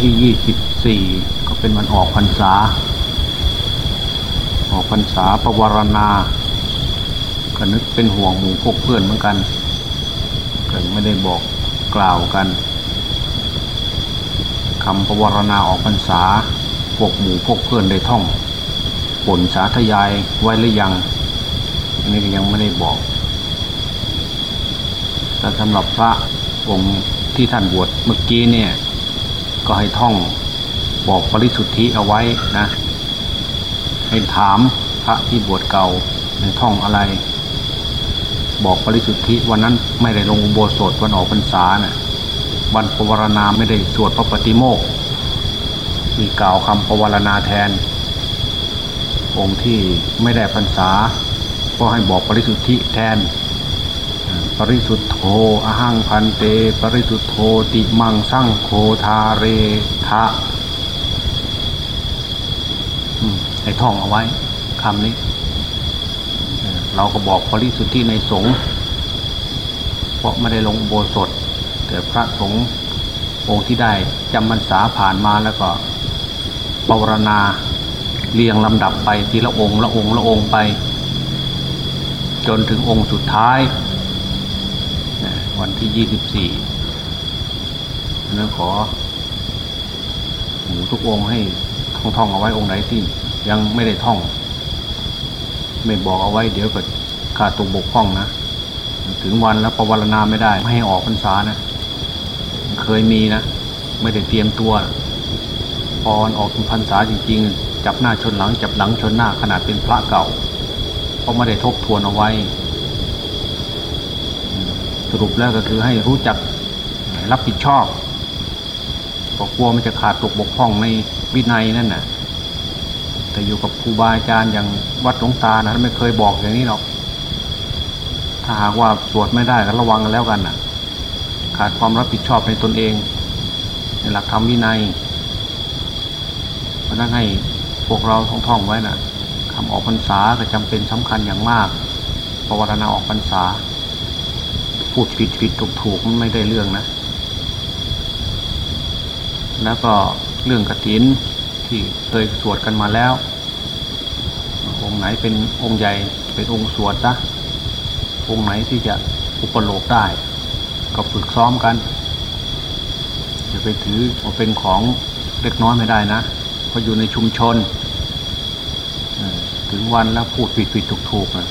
ที่ยี่สิบสี่ก็เป็นวันออกพรรษา ออกพรรษาประวารณาก็นึกเป็นห่วงหมู่พวกเพื่อนเหมือนกันก็ไม่ได้บอกกล่าวกันคำประวารณาออกพรรษาพวกหมู่พวกเพื่อนได้ท่องผลสาธยายไว้หรือยังอันนี้ก็ยังไม่ได้บอก แต่สำหรับพระองค์ที่ท่านบวชเมื่อกี้เนี่ย ก็ให้ท่องบอกปริสุทธิเอาไว้นะ ให้ถามพระที่บวชเก่าในท่องอะไร บอกปริสุทธิวันนั้นไม่ได้ลงอุโบสถวันออกพรรษาเนะ่ะวันปวารณาไม่ได้สวดพระปฏิโมกมีกล่าวคำปวารณาแทน องค์ที่ไม่ได้พรรษา ก็ให้บอกปริสุทธิแทน ริสุทธโธอหังพันเต ปริสุทธโธติมังสั่งโคทาเรทะให้ท่องเอาไว้คำนี้ เราก็บอกปริสุทธิในสงฆ์เพราะไม่ได้ลงโบสถแต่พระสงฆ์องค์ที่ได้จำพรรษาผ่านมาแล้วก็ปวารณาเรียงลำดับไปทีละองค์ละองค์ละองค์ไป จนถึงองค์สุดท้าย วันที่ยี่สิบสี่นั้นขอหมูทุกองให้ท่องท่องเอาไว้องค์ไหนที่ยังไม่ได้ท่อง ไม่บอกเอาไว้เดี๋ยวก็ขาดตัวบกพร่องนะ ถึงวันแล้วประวรณาไม่ได้ไม่ให้ออกพรรษานะ เคยมีนะ ไม่ได้เตรียมตัว พอออกพรรษาจริง ๆ จับหน้าชนหลัง จับหลังชนหน้าขนาดเป็นพระเก่าเพราะไม่ได้ทบทวนเอาไว้ สรุปแล้วก็คือให้รู้จักรับผิดชอบก็กลัวมันจะขาดตกบกพร่องในวินัยนั่นน่ะ แต่อยู่กับครูบาอาจารย์อย่างวัดหลวงตานะไม่เคยบอกอย่างนี้หรอกถ้าหากว่าสวดไม่ได้ก็ระวังกันแล้วกันน่ะ ขาดความรับผิดชอบในตนเอง ในหลักธรรมวินัยเพราะนั้นให้พวกเราท่องๆไว้น่ะคำออกพรรษาก็จำเป็นสำคัญอย่างมากภาวนาออกพรรษา พูดผิดผิดถูกถูกมันไม่ได้เรื่องนะ แล้วก็เรื่องกระถินที่เคยสวดกันมาแล้ว องค์ไหนเป็นองค์ใหญ่เป็นองค์สวดนะองค์ไหนที่จะอุปโลกได้ ก็ฝึกซ้อมกันจะไปถือเอาเป็นของเล็กน้อยไม่ได้นะเพราะอยู่ในชุมชนถึงวันแล้วพูดผิดผิดถูกถูกนะ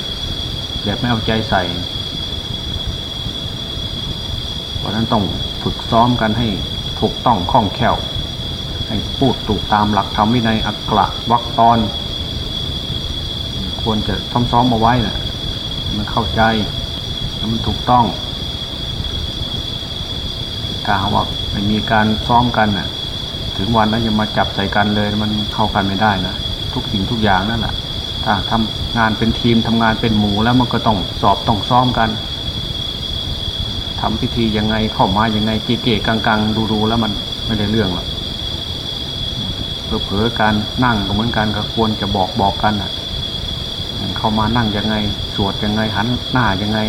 แบบไม่เอาใจใส่ ราะนั้นต้องฝึกซ้อมกันให้ถูกต้องคล่องแคล่ว ให้พูดถูกตามหลักธรรมวินัยอักขระวักตอน ควรจะซ้อมซ้อมมาไว้นะ่ะมันเข้าใจแล้วมันถูกต้องถ้าว่าไม่มีการซ้อมกันน่ะ ถึงวันแล้วจะมาจับใส่กันเลยมันเข้ากันไม่ได้นะทุกสิ่งทุกอย่างนั่นแหละถ้าทำงานเป็นทีมทำงานเป็นหมู่แล้วมันก็ต้องสอบต้องซ้อมกัน ทำพิธียังไงเข้ามายังไงเก๋ๆกังๆ ดูๆแล้วมันไม่ได้เรื่องหรอกเผลอๆการนั่งก็เหมือนกันก็ควรจะบอกบอกกันอะเข้ามานั่งยังไง สวดยังไงหันหน้ายังไง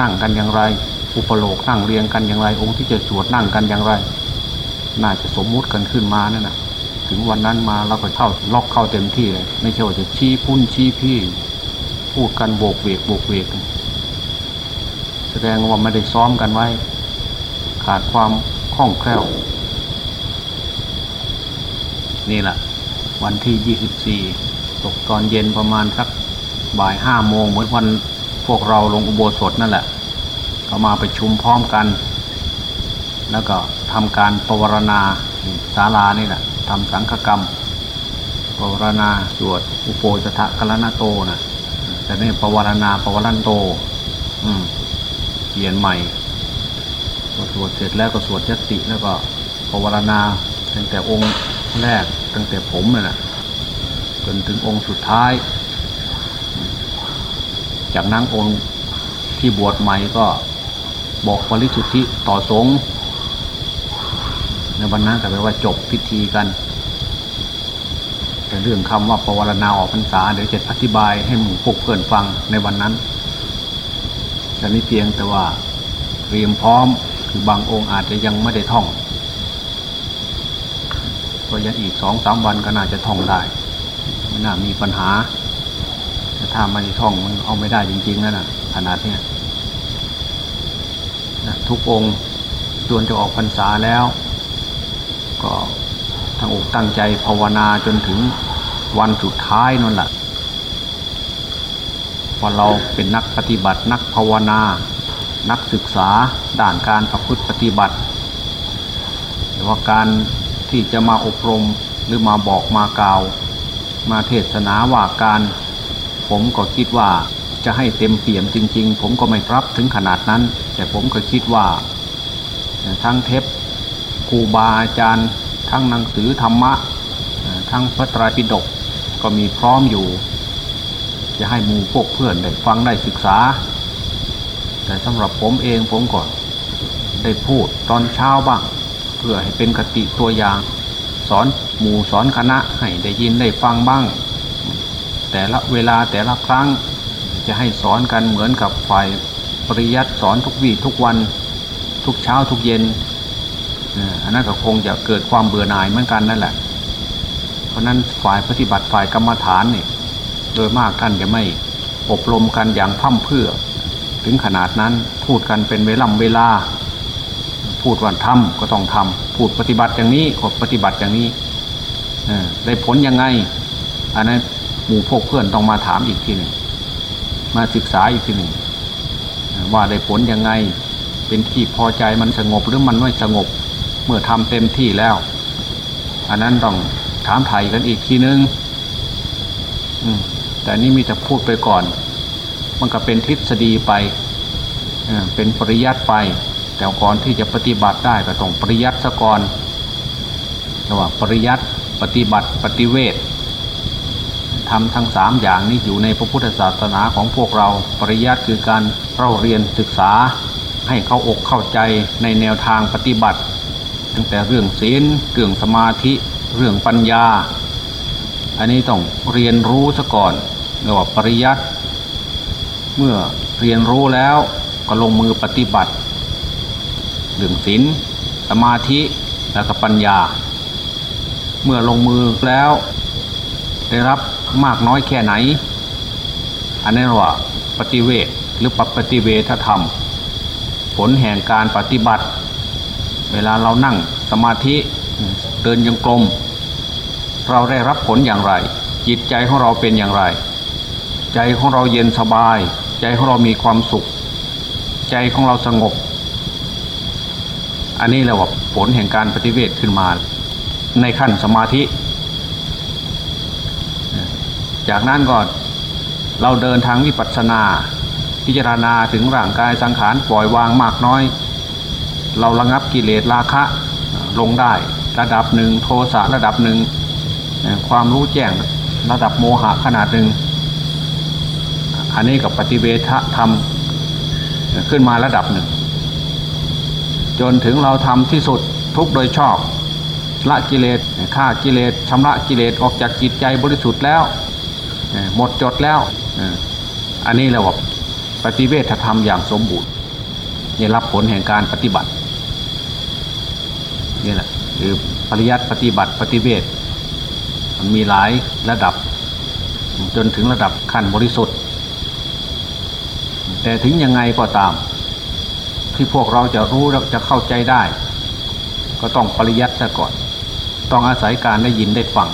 นั่งกันอย่างไร อุปโลกนั่งเรียงกันอย่างไร องค์ที่จะสวดนั่งกันอย่างไร น่าจะสมมุติกันขึ้นมานั่นนะถึงวันนั้นมาเราก็เข้าล็อกเข้าเต็มที่เลย ไม่ใช่ว่าจะชี้พุ่นชี้พี่ พูดกันโบกเวกโบกเวก ดงว่าไม่ได้ซ้อมกันไว้ ขาดความคล่องแคล่ว นี่แหละวันที่ยี่สิบสี่ตกตอนเย็นประมาณสักบ่ายห้าโมงเหมือนวันพวกเราลงอุโบสถนั่นแหละก็มาประชุมพร้อมกัน แล้วก็ทำการปวารณาศาลานี่แหละทำสังฆกรรมปวารณาสวดอุโปจทะกลนาโตนะแต่นี่ปวารณาปวารันโต อืม เขียนใหม่พอสวดเสร็จแล้วก็สวดยติแล้วก็ปวารณาตั้งแต่องค์แรกตั้งแต่ผมน่ะจนถึงองค์สุดท้าย จากนั้นองค์ที่บวชใหม่ก็บอกปริสุทธิต่อสงฆ์ในวันนั้นก็แปลว่าจบพิธีกัน แต่เรื่องคำว่าปวารณาออกพรรษาเดี๋ยวจะอธิบายให้หมู่พวกเพื่อนฟังในวันนั้น แต่นี้เพียงแต่ว่าเตรียมพร้อมคือบางองค์อาจจะยังไม่ได้ท่องเพราะยังอีกสองสามวันก็น่าจะท่องได้ไม่น่ามีปัญหาแต่ถ้าไม่ท่องมันเอาไม่ได้จริงๆนั่นน่ะขนาดเนี้ยนะทุกองค์จวนจะออกพรรษาแล้ว ก็ทั้งอกตั้งใจภาวนาจนถึงวันสุดท้ายนั่นแหละ พอเราเป็นนักปฏิบัติ นักภาวนา นักศึกษาด่านการประพฤติปฏิบัติหรือว่าการที่จะมาอบรมหรือมาบอกมากล่าว มาเทศนาว่าการ ผมก็คิดว่าจะให้เต็มเปี่ยมจริง ๆ ผมก็ไม่รับถึงขนาดนั้น แต่ผมก็คิดว่าทั้งเทปครูบาอาจารย์ ทั้งหนังสือธรรมะ ทั้งพระไตรปิฎกก็มีพร้อมอยู่ จะให้หมู่พวกเพื่อนได้ฟังได้ศึกษา แต่สำหรับผมเองผมก็ได้พูดตอนเช้าบ้าง เพื่อให้เป็นกติตัวอย่าง สอนหมู่สอนคณะให้ได้ยินได้ฟังบ้าง แต่ละเวลาแต่ละครั้ง จะให้สอนกันเหมือนกับฝ่ายปริยัติสอนทุกวี่ทุกวันทุกเช้าทุกเย็นอันนั้นก็คงจะเกิดความเบื่อหน่ายเหมือนกันนั่นแหละ เพราะนั้นฝ่ายปฏิบัติฝ่ายกรรมฐานเนี่ย โดยมากท่านจะไม่อบรมกันอย่างพร่ำเพื่อ ถึงขนาดนั้นพูดกันเป็นเวลาเวลา พูดว่าทำก็ต้องทำพูดปฏิบัติอย่างนี้ก็ปฏิบัติอย่างนี้ได้ผลยังไง อันนั้นหมู่พวกเพื่อนต้องมาถามอีกทีหนึ่งมาศึกษาอีกทีหนึ่งว่าได้ผลยังไง เป็นที่พอใจมันสงบหรือมันไม่สงบ เมื่อทำเต็มที่แล้ว อันนั้นต้องถามไถ่กันอีกทีนึง แต่นี่มีแต่พูดไปก่อน มันก็เป็นทฤษฎีไปเป็นปริยัติไป แต่ก่อนที่จะปฏิบัติได้ก็ต้องปริยัติซะก่อนระหว่างปริยัติปฏิบัติปฏิเวททำทั้งสามอย่างนี้อยู่ในพระพุทธศาสนาของพวกเราปริยัติคือการเราเรียนศึกษาให้เข้าอกเข้าใจในแนวทางปฏิบัติ ตั้งแต่เรื่องศีลเรื่องสมาธิเรื่องปัญญา อันนี้ต้องเรียนรู้ซะก่อน เรียกว่าปริยัติเมื่อเรียนรู้แล้วก็ลงมือปฏิบัติเรื่องศีลสมาธิและก็ปัญญา เมื่อลงมือแล้ว ได้รับมากน้อยแค่ไหน อันนี้ว่าปฏิเวทหรือปปฏิเวทธรรม ผลแห่งการปฏิบัติ เวลาเรานั่งสมาธิเดินยังกลม เราได้รับผลอย่างไร จิตใจของเราเป็นอย่างไร ใจของเราเย็นสบาย ใจของเรามีความสุข ใจของเราสงบ อันนี้แหละว่าผลแห่งการปฏิเวทขึ้นมา ในขั้นสมาธิ จากนั้นก็เราเดินทางวิปัสสนา พิจารณาถึงร่างกายสังขารปล่อยวางมากน้อย เราระงับกิเลสราคะลงได้ระดับหนึ่งโทสะระดับหนึ่งความรู้แจ้งระดับโมหะขนาดหนึ่ง อันนี้กับปฏิเวทธรรมขึ้นมาระดับหนึ่ง จนถึงเราทำที่สุดทุกโดยชอบ ละกิเลสฆ่ากิเลสชำระกิเลสออกจากจิตใจบริสุทธิ์แล้ว หมดจดแล้ว อันนี้เราบอกปฏิเวทธรรมอย่างสมบูรณ์นี่รับผลแห่งการปฏิบัตินี่แหละคือปริยัติปฏิบัติปฏิเวทมันมีหลายระดับ จนถึงระดับขั้นบริสุทธิ์ แต่ถึงยังไงก็ตาม ที่พวกเราจะรู้จะเข้าใจได้ ก็ต้องปริยัติซะก่อน ต้องอาศัยการได้ยินได้ฟัง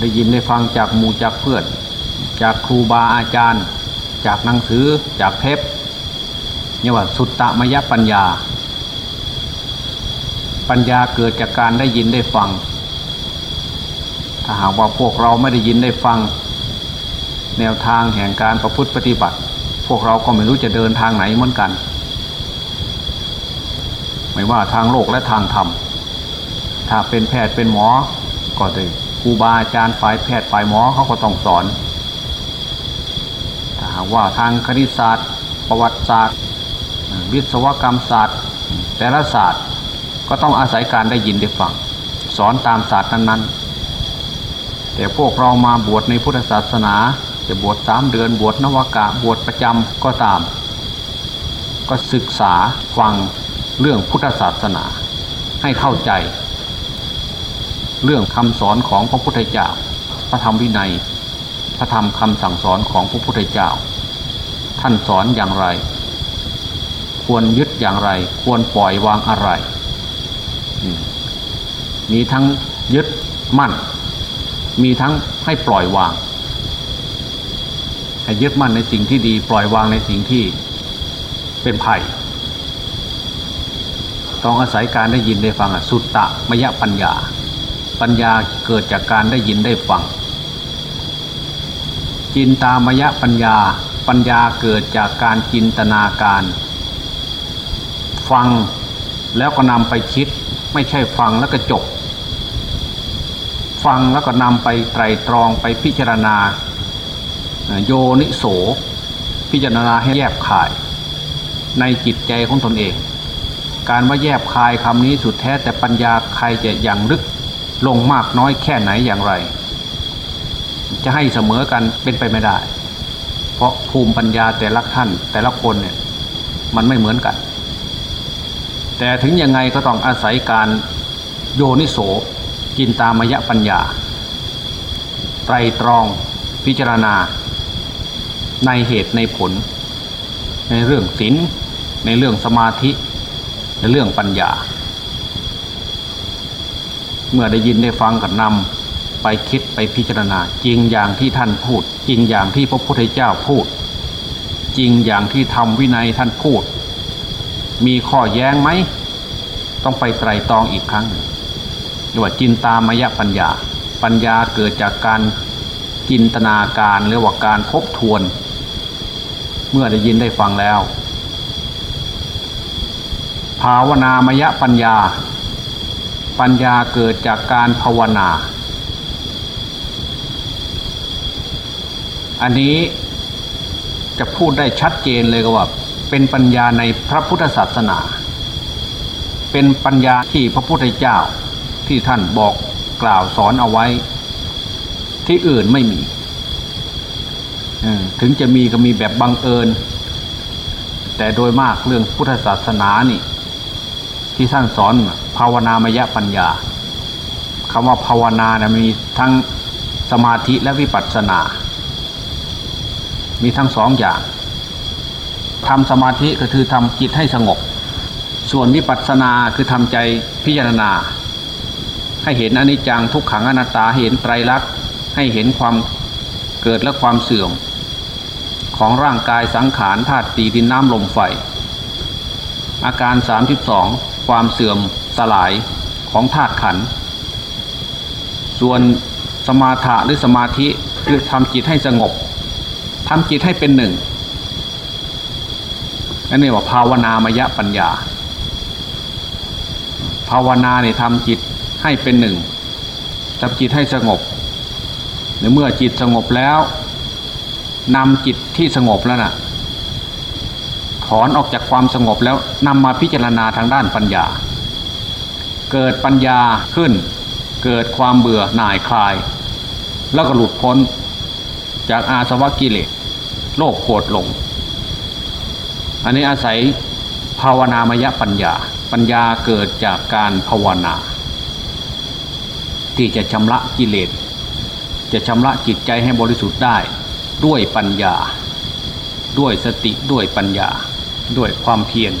ได้ยินได้ฟังจากหมู่จากเพื่อน จากครูบาอาจารย์ จากหนังสือจากเทปนี่ว่าสุตตมยปัญญา ปัญญาเกิดจากการได้ยินได้ฟัง ถ้าหากว่าพวกเราไม่ได้ยินได้ฟัง แนวทางแห่งการประพฤติปฏิบัติ พวกเราก็ไม่รู้จะเดินทางไหนเหมือนกัน ไม่ว่าทางโลกและทางธรรม ถ้าเป็นแพทย์เป็นหมอ ก็ได้ครูบาอาจารย์ฝ่ายแพทย์ฝ่ายหมอเขาก็ต้องสอน ถ้าหากว่าทางคณิตศาสตร์ ประวัติศาสตร์ วิศวกรรมศาสตร์ แต่ละศาสตร์ก็ต้องอาศัยการได้ยินได้ฟังสอนตามศาสตร์นั้นๆ แต่พวกเรามาบวชในพุทธศาสนา จะบวชสามเดือนบวชนวากะบวชประจำก็ตาม ก็ศึกษาฟังเรื่องพุทธศาสนาให้เข้าใจ เรื่องคำสอนของพระพุทธเจ้า พระธรรมวินัย พระธรรมคำสั่งสอนของพระพุทธเจ้า ท่านสอนอย่างไร ควรยึดอย่างไร ควรปล่อยวางอะไร มีทั้งยึดมั่น มีทั้งให้ปล่อยวาง ให้ยึดมั่นในสิ่งที่ดี ปล่อยวางในสิ่งที่เป็นภัย ต้องอาศัยการได้ยินได้ฟังสุตตะมยปัญญา ปัญญาเกิดจากการได้ยินได้ฟัง จินตามยปัญญา ปัญญาเกิดจากการจินตนาการ ฟังแล้วก็นำไปคิด ไม่ใช่ฟังแล้วก็จบ ฟังแล้วก็นำไปไตรตรองไปพิจารณา โยนิโส พิจารณาให้แยบขาย ในจิตใจของตนเอง การว่าแยบคายคำนี้สุดแท้แต่ปัญญาใครจะอย่างลึกลงมากน้อยแค่ไหนอย่างไร จะให้เสมอกันเป็นไปไม่ได้ เพราะภูมิปัญญาแต่ละท่านแต่ละคนเนี่ยมันไม่เหมือนกัน แต่ถึงยังไงก็ต้องอาศัยการโยนิโสกินตามยะปัญญา ไตรตรองพิจารณา ในเหตุในผล ในเรื่องศีลในเรื่องสมาธิ ในเรื่องปัญญา เมื่อได้ยินได้ฟังกับนำไปคิดไปพิจารณา จริงอย่างที่ท่านพูด จริงอย่างที่พระพุทธเจ้าพูด จริงอย่างที่ทำวินัยท่านพูด มีข้อแย้งไหม ต้องไปไตรตรองอีกครั้งเรียกว่าจินตามยปัญญา ปัญญาเกิดจากการจินตนาการหรือว่าการทบทวน เมื่อได้ยินได้ฟังแล้ว ภาวนามยปัญญา ปัญญาเกิดจากการภาวนา อันนี้จะพูดได้ชัดเจนเลยก็ว่า เป็นปัญญาในพระพุทธศาสนา เป็นปัญญาที่พระพุทธเจ้าที่ท่านบอกกล่าวสอนเอาไว้ ที่อื่นไม่มี ถึงจะมีก็มีแบบบังเอิญ แต่โดยมากเรื่องพุทธศาสนานี่ ที่ท่านสอนภาวนามยปัญญาคำว่าภาวนานะมีทั้งสมาธิและวิปัสสนา มีทั้งสองอย่างทำสมาธิก็คือทำจิตให้สงบ ส่วนวิปัสสนาคือทำใจพิจารณา ให้เห็นอนิจจังทุกขังอนัตตาเห็นไตรลักษณ์ให้เห็นความเกิดและความเสื่อม ของร่างกายสังขารธาตุตีดินน้ำลมไฟ อาการ 32 ความเสื่อมสลายของธาตุขัน ส่วนสมาธะหรือสมาธิคือทำจิตให้สงบทำจิตให้เป็นหนึ่งนั่นเรียกว่าภาวนามยปัญญา ภาวนาเนี่ยทำจิตให้เป็นหนึ่งทำจิตให้สงบในเมื่อจิตสงบแล้ว นำจิตที่สงบแล้วนะ่ะ ถอนออกจากความสงบแล้วนำมาพิจารณาทางด้านปัญญา เกิดปัญญาขึ้น เกิดความเบื่อหน่ายคลาย แล้วก็หลุดพ้นจากอาสวะกิเลสโลกโกรธลง อันนี้อาศัยภาวนามยปัญญา ปัญญาเกิดจากการภาวนา ที่จะชำระกิเลสจะชำระจิตใจให้บริสุทธิ์ได้ ด้วยปัญญา ด้วยสติด้วยปัญญา ด้วยความเพียร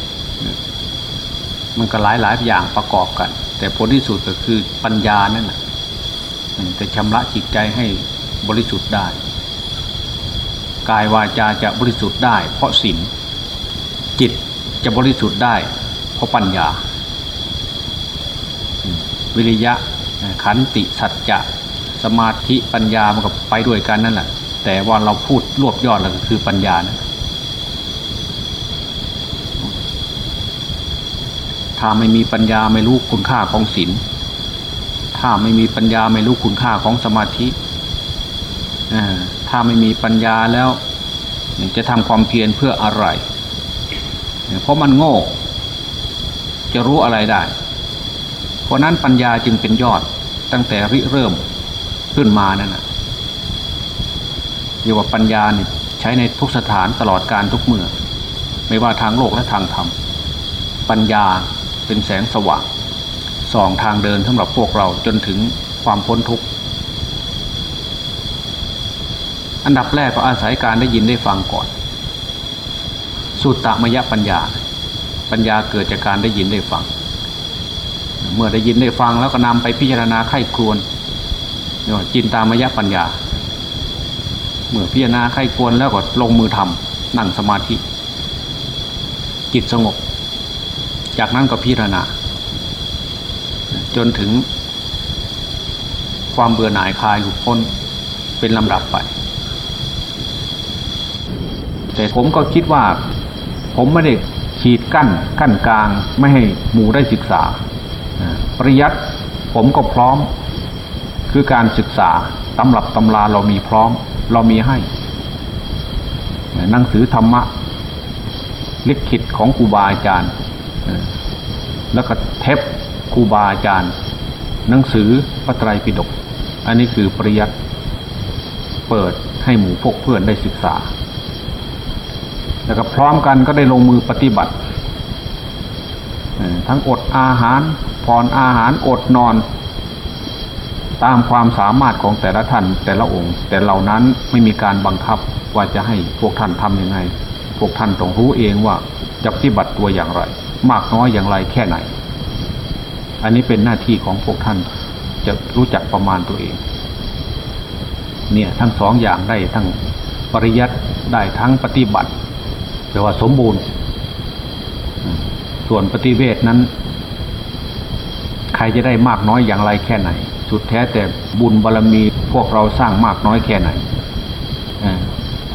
มันก็หลายหลายอย่างประกอบกัน แต่ผลที่สุดก็คือปัญญานั่นแหละจะชำระจิตใจให้บริสุทธิ์ได้ กายวาจาจะบริสุทธิ์ได้ เพราะศีลจิตจะบริสุทธิ์ได้ เพราะปัญญา วิริยะขันติสัจจะสมาธิปัญญามันก็ไปด้วยกันนั่นแหละ แต่ว่าเราพูดรวบยอดแล้วก็คือปัญญานะถ้าไม่มีปัญญาไม่รู้คุณค่าของศีลถ้าไม่มีปัญญาไม่รู้คุณค่าของสมาธิถ้าไม่มีปัญญาแล้ว จะทำความเพียรเพื่ออะไร เพราะมันโง่ จะรู้อะไรได้ เพราะนั้นปัญญาจึงเป็นยอดตั้งแต่ริเริ่มขึ้นมานั่นนะ เรียกว่าปัญญาเนี่ยใช้ในทุกสถานตลอดการทุกเมื่อ ไม่ว่าทางโลกและทางธรรม ปัญญาเป็นแสงสว่างส่องทางเดินสำหรับพวกเราจนถึงความพ้นทุกข์อันดับแรกก็อาศัยการได้ยินได้ฟังก่อน สุตตมยปัญญา ปัญญาเกิดจากการได้ยินได้ฟัง เมื่อได้ยินได้ฟังแล้วก็นำไปพิจารณาไข้ครวนจินตามยปัญญา เมื่อพิจารณาไข้ควรแล้วก็ลงมือทำนั่งสมาธิ จิตสงบ จากนั้นก็พิจารณา จนถึง ความเบื่อหน่ายคลายหลุดพ้นเป็นลำดับไป แต่ผมก็คิดว่า ผมไม่ได้ขีดกั้นกั้นกลางไม่ให้หมู่ได้ศึกษา ปริยัติผมก็พร้อมคือการศึกษาตำรับตำราเรามีพร้อม เรามีให้หนังสือธรรมะ ลิขิตของครูบาอาจารย์แล้วก็เทปครูบาอาจารย์ หนังสือพระไตรปิฎกอันนี้คือปริยัติเปิดให้หมู่พวกเพื่อนได้ศึกษา แล้วก็พร้อมกันก็ได้ลงมือปฏิบัติ ทั้งอดอาหารผ่อนอาหารอดนอน ตามความสามารถของแต่ละท่านแต่ละองค์ แต่เหล่านั้นไม่มีการบังคับว่าจะให้พวกท่านทำยังไง พวกท่านต้องรู้เองว่าจะปฏิบัติตัวอย่างไร มากน้อยอย่างไรแค่ไหน อันนี้เป็นหน้าที่ของพวกท่านจะรู้จักประมาณตัวเอง เนี่ยทั้งสองอย่างได้ทั้งปริยัติได้ทั้งปฏิบัติแปลว่าสมบูรณ์ ส่วนปฏิเวทนั้น ใครจะได้มากน้อยอย่างไรแค่ไหน สุดแท้แต่บุญบารรมีพวกเราสร้างมากน้อยแค่ไหน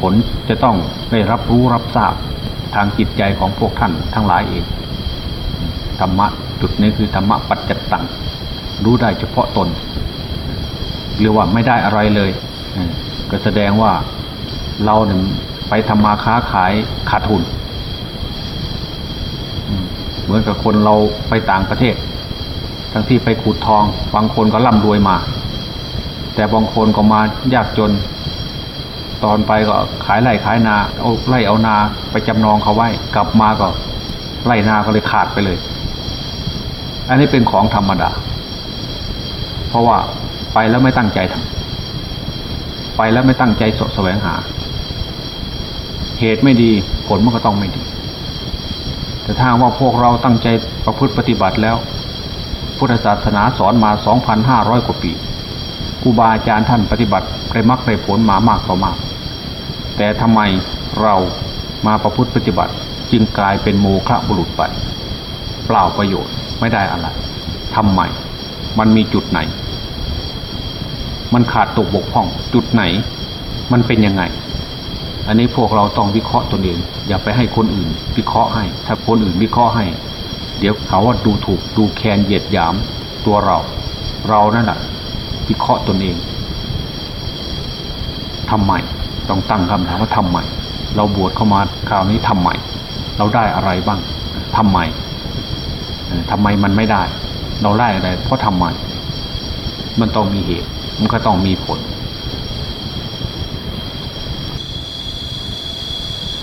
ผลจะต้องได้รับรู้รับทราบทางจิตใจของพวกท่านทั้งหลายเองธรรมะจุดนี้คือธรรมะปัจจตังรู้ได้เฉพาะตนหรือว่าไม่ได้อะไรเลยก็แสดงว่าเราเนี่ยไปทำมาค้าขายขาดทุน เหมือนกับคนเราไปต่างประเทศ ทั้งที่ไปขุดทอง บางคนก็ร่ำรวยมา แต่บางคนก็มายากจน ตอนไปก็ขายไร่ขายนาเอาไร่เอานาไปจำนองเขาไว้ กลับมาก็ไร่นาก็เลยขาดไปเลย อันนี้เป็นของธรรมดา เพราะว่าไปแล้วไม่ตั้งใจทำไปแล้วไม่ตั้งใจสดแสวงหา เหตุไม่ดีผลมันก็ต้องไม่ดี แต่ถ้าว่าพวกเราตั้งใจประพฤติปฏิบัติแล้ว พุทธศาสนาสอนมา 2,500 กว่าปีครูบาอาจารย์ท่านปฏิบัติได้มักได้ผลมามากต่อมาก แต่ทำไมเรามาประพฤติปฏิบัติจึงกลายเป็นโมฆะบุรุษไป เปล่าประโยชน์ไม่ได้อะไรทำไมมันมีจุดไหน มันขาดตกบกพร่องจุดไหน มันเป็นยังไง อันนี้พวกเราต้องวิเคราะห์ตนเองอย่าไปให้คนอื่น วิเคราะห์ให้ ถ้าคนอื่นวิเคราะห์ให้ เดี๋ยวเขาว่าดูถูกดูแคลนเหยียดหยามตัวเรา เรานั่นแหละวิเคราะห์ตนเองทำไมต้องตั้งคำถามว่าทำไมเราบวชเข้ามาคราวนี้ทำไมเราได้อะไรบ้างทำไมทำไมมันไม่ได้ เราได้อะไร เพราะทำไมมันต้องมีเหตุ มันก็ต้องมีผล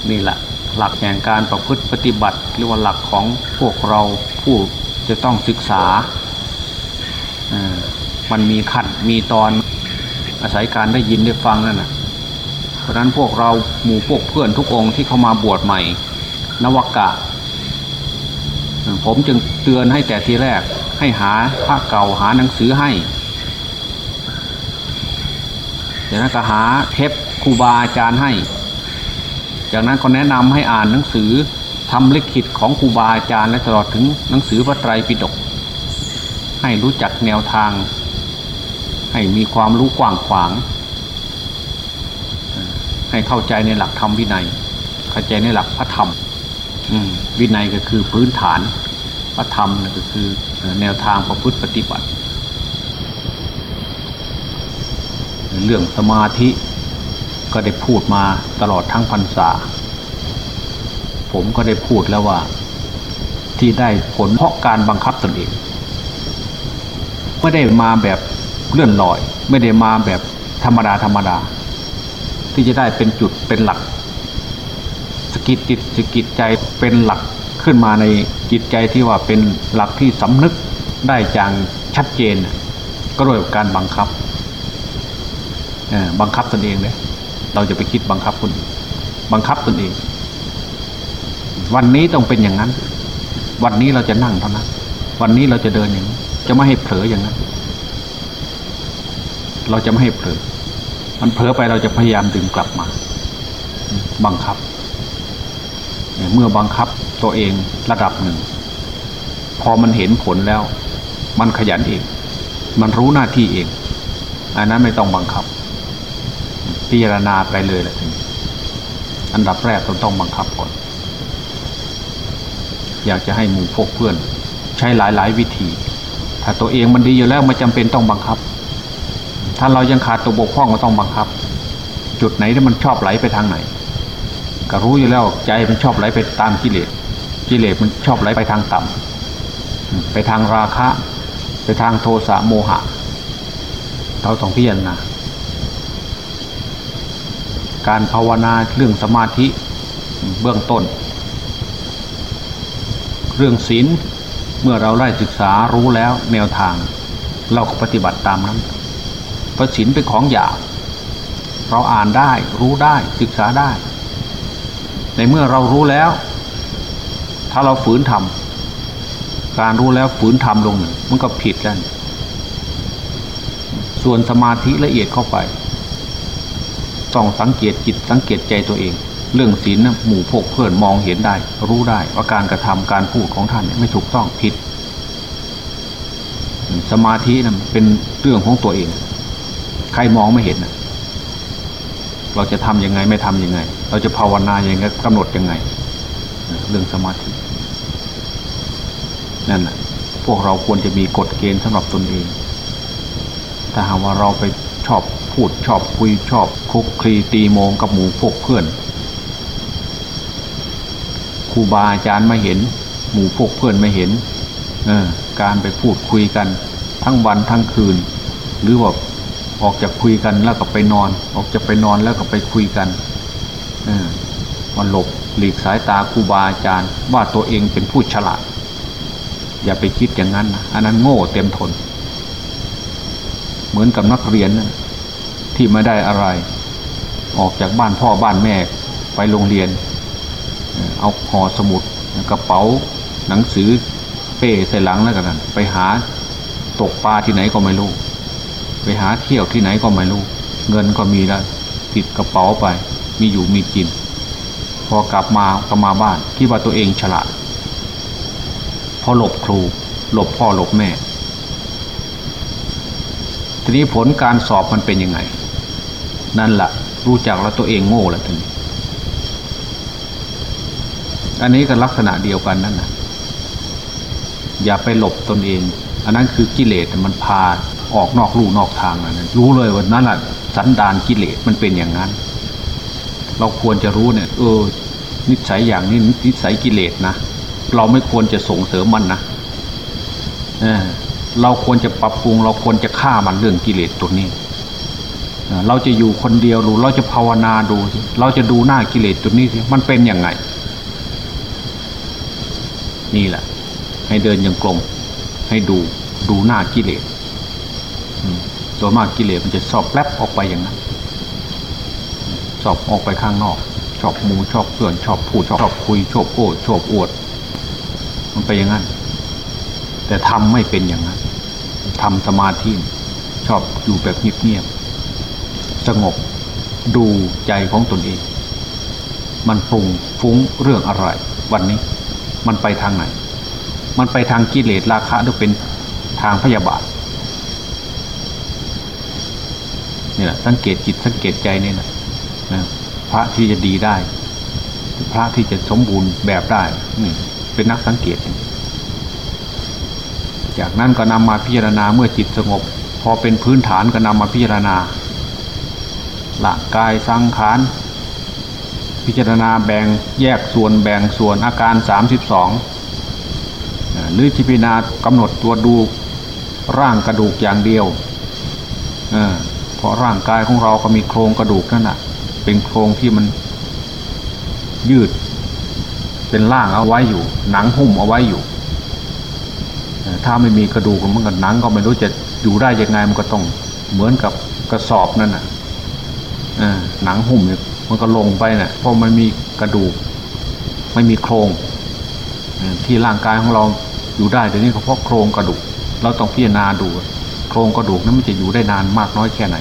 นี่แหละ หลักแห่งการประพฤติปฏิบัติ หรือว่าหลักของพวกเราผู้จะต้องศึกษา มันมีขั้นมีตอนอาศัยการได้ยินได้ฟังนั่นนะเพราะนั้นพวกเราหมู่พวกเพื่อนทุกองที่เข้ามาบวชใหม่ นวกะ ผมจึงเตือนให้แต่ทีแรกให้หาพระเก่าหาหนังสือให้จากนั้นก็หาเทปครูบาอาจารย์ให้ จากนั้นก็แนะนำให้อ่านหนังสือทำลิขิตของครูบาอาจารย์และตลอดถึงหนังสือพระไตรปิฎกให้รู้จักแนวทาง ให้มีความรู้กว้างขวาง ให้เข้าใจในหลักธรรมวินัย เข้าใจในหลักพระธรรมวินัยก็คือพื้นฐานพระธรรมก็คือแนวทางประพฤติปฏิบัติ เรื่องสมาธิ ก็ได้พูดมาตลอดทั้งพรรษา ผมก็ได้พูดแล้วว่า ที่ได้ผลเพราะการบังคับตนเองไม่ได้มาแบบเลื่อนลอย ไม่ได้มาแบบธรรมดาธรรมดา ที่จะได้เป็นจุดเป็นหลักสกิดจิตสกิดใจเป็นหลักขึ้นมาในจิตใจที่ว่าเป็นหลักที่สำนึกได้จางชัดเจน ก็โดยการบังคับบังคับตนเองเลย เราจะไปคิดบังคับคนอื่นบังคับตนเอง วันนี้ต้องเป็นอย่างนั้น วันนี้เราจะนั่งเท่านั้น วันนี้เราจะเดินอย่างนี้จะไม่ให้เผลออย่างนั้น เราจะไม่ให้เผลอ มันเผลอไปเราจะพยายามดึงกลับมา บังคับ เมื่อบังคับตัวเองระดับหนึ่ง พอมันเห็นผลแล้ว มันขยันเอง มันรู้หน้าที่เองอันนั้นไม่ต้องบังคับ พิจารณาไปเลยแหละทีอันดับแรกเราต้องบังคับก่อน อยากจะให้หมู่พวกเพื่อน ใช้หลายๆ วิธี ถ้าตัวเองมันดีอยู่แล้วไม่จำเป็นต้องบังคับ ถ้าเรายังขาดตัวบกพร่องก็ต้องบังคับ จุดไหนที่มันชอบไหลไปทางไหน ก็รู้อยู่แล้วใจมันชอบไหลไปตามกิเลสกิเลสมันชอบไหลไปทางต่ำไปทางราคะ ไปทางโทสะโมหะ เราต้องพิจารณา การภาวนาเรื่องสมาธิเบื้องต้น เรื่องศีลเมื่อเราได้ศึกษารู้แล้วแนวทาง เราก็ปฏิบัติตามนั้นพระศีลเป็นของหยาบเราอ่านได้รู้ได้ศึกษาได้ ในเมื่อเรารู้แล้ว ถ้าเราฝืนทำการรู้แล้วฝืนทำลงมันก็ผิดแล้วส่วนสมาธิละเอียดเข้าไป ต้องสังเกตจิตสังเกตใจตัวเอง เรื่องศีลนะหมู่พกเพื่อนมองเห็นได้ รู้ได้ว่าการกระทำการพูดของท่านไม่ถูกต้องผิด สมาธินะเป็นเรื่องของตัวเอง ใครมองไม่เห็นนะเราจะทํำยังไงไม่ทํำยังไง เราจะภาวนาอย่างไงกำหนดยังไง เรื่องสมาธินั่นแหะพวกเราควรจะมีกฎเกณฑ์สำหรับตนเอง ถ้าหากว่าเราไปชอบ พูดชอบคุยชอบคุกคลีตีโมงกับหมู่พวกเพื่อนครูบาอาจารย์ไม่เห็น หมู่พวกเพื่อนไม่เห็นเออการไปพูดคุยกัน ทั้งวันทั้งคืน หรือว่าออกจากคุยกันแล้วก็ไปนอน ออกจากไปนอนแล้วก็ไปคุยกันเออมันหลบหลีกสายตาครูบาอาจารย์ ว่าตัวเองเป็นผู้ฉลาด อย่าไปคิดอย่างนั้นนะอันนั้นโง่เต็มทน เหมือนกับนักเรียนนะ ที่ไม่ได้อะไร ออกจากบ้านพ่อบ้านแม่ไปโรงเรียน เอาห่อสมุดกระเป๋าหนังสือเป้ใส่หลังแล้วกันไปหาตกปลาที่ไหนก็ไม่รู้ ไปหาเที่ยวที่ไหนก็ไม่รู้ เงินก็มีแล้วติดกระเป๋าไป มีอยู่มีกิน พอกลับมาก็มาบ้านคิดว่าตัวเองฉลาดพอหลบครู หลบพ่อหลบแม่ ทีนี้ผลการสอบมันเป็นยังไง นั่นแหละรู้จักแล้วตัวเองโง่แล้วทีนี้อันนี้ก็ลักษณะเดียวกันนั่นนะอย่าไปหลบตนเอง อันนั้นคือกิเลสมันพาออกนอกลู่นอกทางนะรู้เลยว่านั่นแหละสันดานกิเลสมันเป็นอย่างนั้น เราควรจะรู้เนี่ย เออ นิสัยอย่างนี้นิสัยกิเลสนะเราไม่ควรจะส่งเสริมมันนะเออเราควรจะปรับปรุง เราควรจะฆ่ามันเรื่องกิเลสตัวนี้ เราจะอยู่คนเดียวหรือเราจะภาวนาดู เราจะดูหน้ากิเลสตัวนี้สิมันเป็นยังไง นี่แหละ ให้เดินยังกลม ให้ดูดูหน้ากิเลสตัวมากกิเลสมันจะสอบแลบออกไปอย่างนั้นสอบออกไปข้างนอกชอบมูชอบเพื่อนชอบพูดชอบคุยชอบโอ้ชอบอวด มันไปอย่างนั้น แต่ทำไม่เป็นอย่างนั้นทำสมาธิชอบอยู่แบบเงียบ สงบ ดูใจของตนเอง มันฟุ้งฟุ้งเรื่องอะไร วันนี้ มันไปทางไหน มันไปทางกิเลสราคะหรือเป็นทางพยาบาทนี่แหละสังเกตจิตสังเกตใจนี่แหละพระที่จะดีได้ พระที่จะสมบูรณ์แบบได้นี่เป็นนักสังเกต จากนั้นก็นำมาพิจารณาเมื่อจิตสงบ พอเป็นพื้นฐานก็นำมาพิจารณา ร่างกายสังขาร พิจารณาแบ่งแยกส่วนแบ่งส่วนอาการ 32 หรือจิพินากำหนดตัวดูร่างกระดูกอย่างเดียวเพราะร่างกายของเราก็มีโครงกระดูกนั่นแหะเป็นโครงที่มันยืด เป็นร่างเอาไว้อยู่ หนังหุ้มเอาไว้อยู่ ถ้าไม่มีกระดูกมันก็หนังก็ไม่รู้จะอยู่ได้ยังไงมันก็ต้องเหมือนกับกระสอบนั่นน่ะ หนังหุ้มเนี่ยมันก็ลงไปเนะ่ะเพราะมันมีกระดูก ไม่มีโครงที่ร่างกายของเราอยู่ได้แต่นี้เพราะโครงกระดูก เราต้องพิจารณาดู โครงกระดูกนั้นมันจะอยู่ได้นานมากน้อยแค่ไหน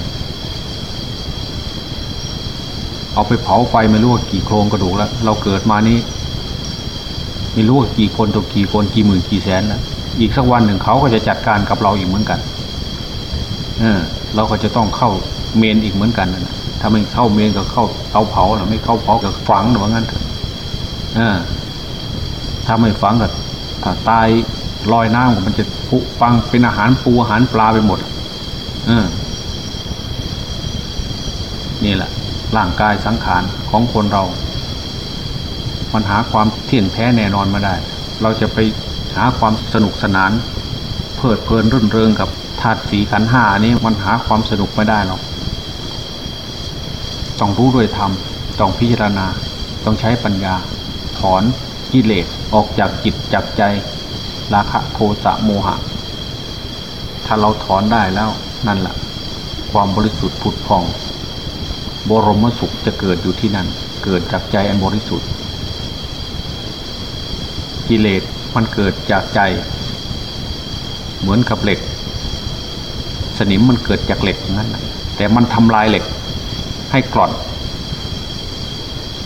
เอาไปเผาไฟไม่รู้ว่ากี่โครงกระดูกแล้ว เราเกิดมานี้ไม่รู้ว่ากี่คนตัวกี่คนกี่หมื่นกี่แสนแล้วอีกสักวันหนึ่งเขาก็จะจัดการกับเราอีกเหมือนกัน เออเราก็จะต้องเข้าเมนอีกเหมือนกันนะ ถ้าไม่เข้าเมนก็เข้าเตาเผาหรือไม่เข้าเผาก็ฝังหรือว่างั้นเถอะถ้าไม่ฝังก็ถ้าตายลอยน้ำมันจะพุฟังเป็นอาหารปูอาหารปลาไปหมดออนี่แหละร่างกายสังขารของคนเรา มันหาความเที่ยงแท้แน่นอนมาได้ เราจะไปหาความสนุกสนาน เพลิดเพลินรื่นเริงกับธาตุสีขันห้านี้มันหาความสนุกไม่ได้หรอก ต้องรู้ด้วยธรรมต้องพิจารณา ต้องใช้ปัญญา ถอนกิเลสออกจากจิตจากใจ ราคะโทสะโมหะ ถ้าเราถอนได้แล้วนั่นแหละความบริสุทธิ์ผุดพอง บรมสุขจะเกิดอยู่ที่นั่น เกิดจากใจอันบริสุทธิ์ กิเลสมันเกิดจากใจ เหมือนกับเหล็ก สนิมมันเกิดจากเหล็กอย่างนั้นแต่มันทำลายเหล็ก ให้กร่อน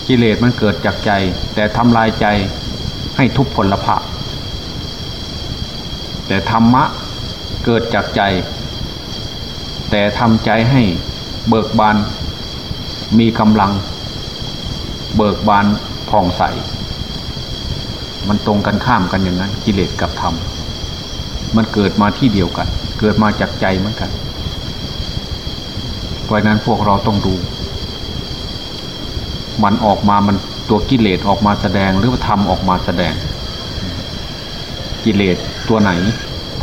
กิเลสมันเกิดจากใจ แต่ทำลายใจให้ทุพพลภะแต่ธรรมะเกิดจากใจ แต่ทำใจให้เบิกบาน มีกำลัง เบิกบานผ่องใส มันตรงกันข้ามกันอย่างนั้น กิเลสกับธรรม มันเกิดมาที่เดียวกัน เกิดมาจากใจเหมือนกันเพราะนั้นพวกเราต้องดู มันออกมามันตัวกิเลสออกมาแสดงหรือว่าธรรมออกมาแสดง กิเลสตัวไหน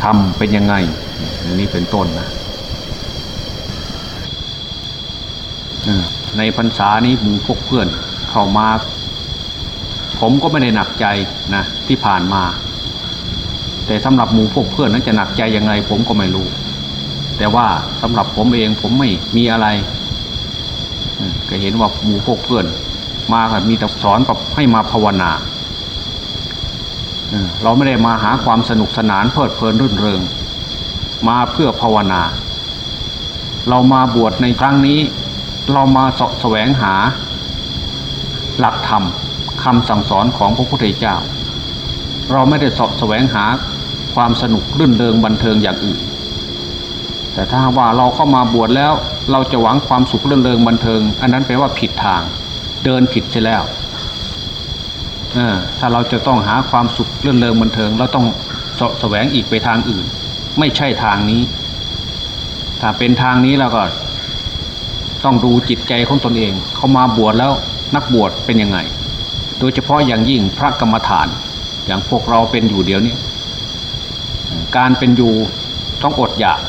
ทำเป็นยังไงอย่างนี้เป็นต้นนะในพรรษานี้หมูพวกเพื่อนเข้ามา ผมก็ไม่ได้หนักใจนะที่ผ่านมา แต่สำหรับหมูพวกเพื่อนนั้นจะหนักใจยังไง ผมก็ไม่รู้ แต่ว่าสำหรับผมเองผมไม่มีอะไรก็เห็นว่าหมูพวกเพื่อน มาครับมีแต่สอนกับให้มาภาวนาเราไม่ได้มาหาความสนุกสนานเพลิดเพลินรื่นเริง มาเพื่อภาวนา เรามาบวชในครั้งนี้ เรามาสะแสวงหา หลักธรรมคำสั่งสอนของพระพุทธเจ้า เราไม่ได้สะแสวงหาความสนุกรื่นเริงบันเทิงอย่างอื่น แต่ถ้าว่าเราเข้ามาบวชแล้ว เราจะหวังความสุขรื่นเริงบันเทิง อันนั้นแปลว่าผิดทาง เดินผิดใช่แล้วถ้าเราจะต้องหาความสุขเรื่อนเริงบันเทิง เราต้องสแสวงอีกไปทางอื่น ไม่ใช่ทางนี้ ถ้าเป็นทางนี้เราก็ ต้องดูจิตใจของตนเอง เขามาบวชแล้วนักบวชเป็นยังไง โดยเฉพาะอย่างยิ่งพระกรรมฐาน อย่างพวกเราเป็นอยู่เดี๋ยวนี้ การเป็นอยู่ต้องอดอยาก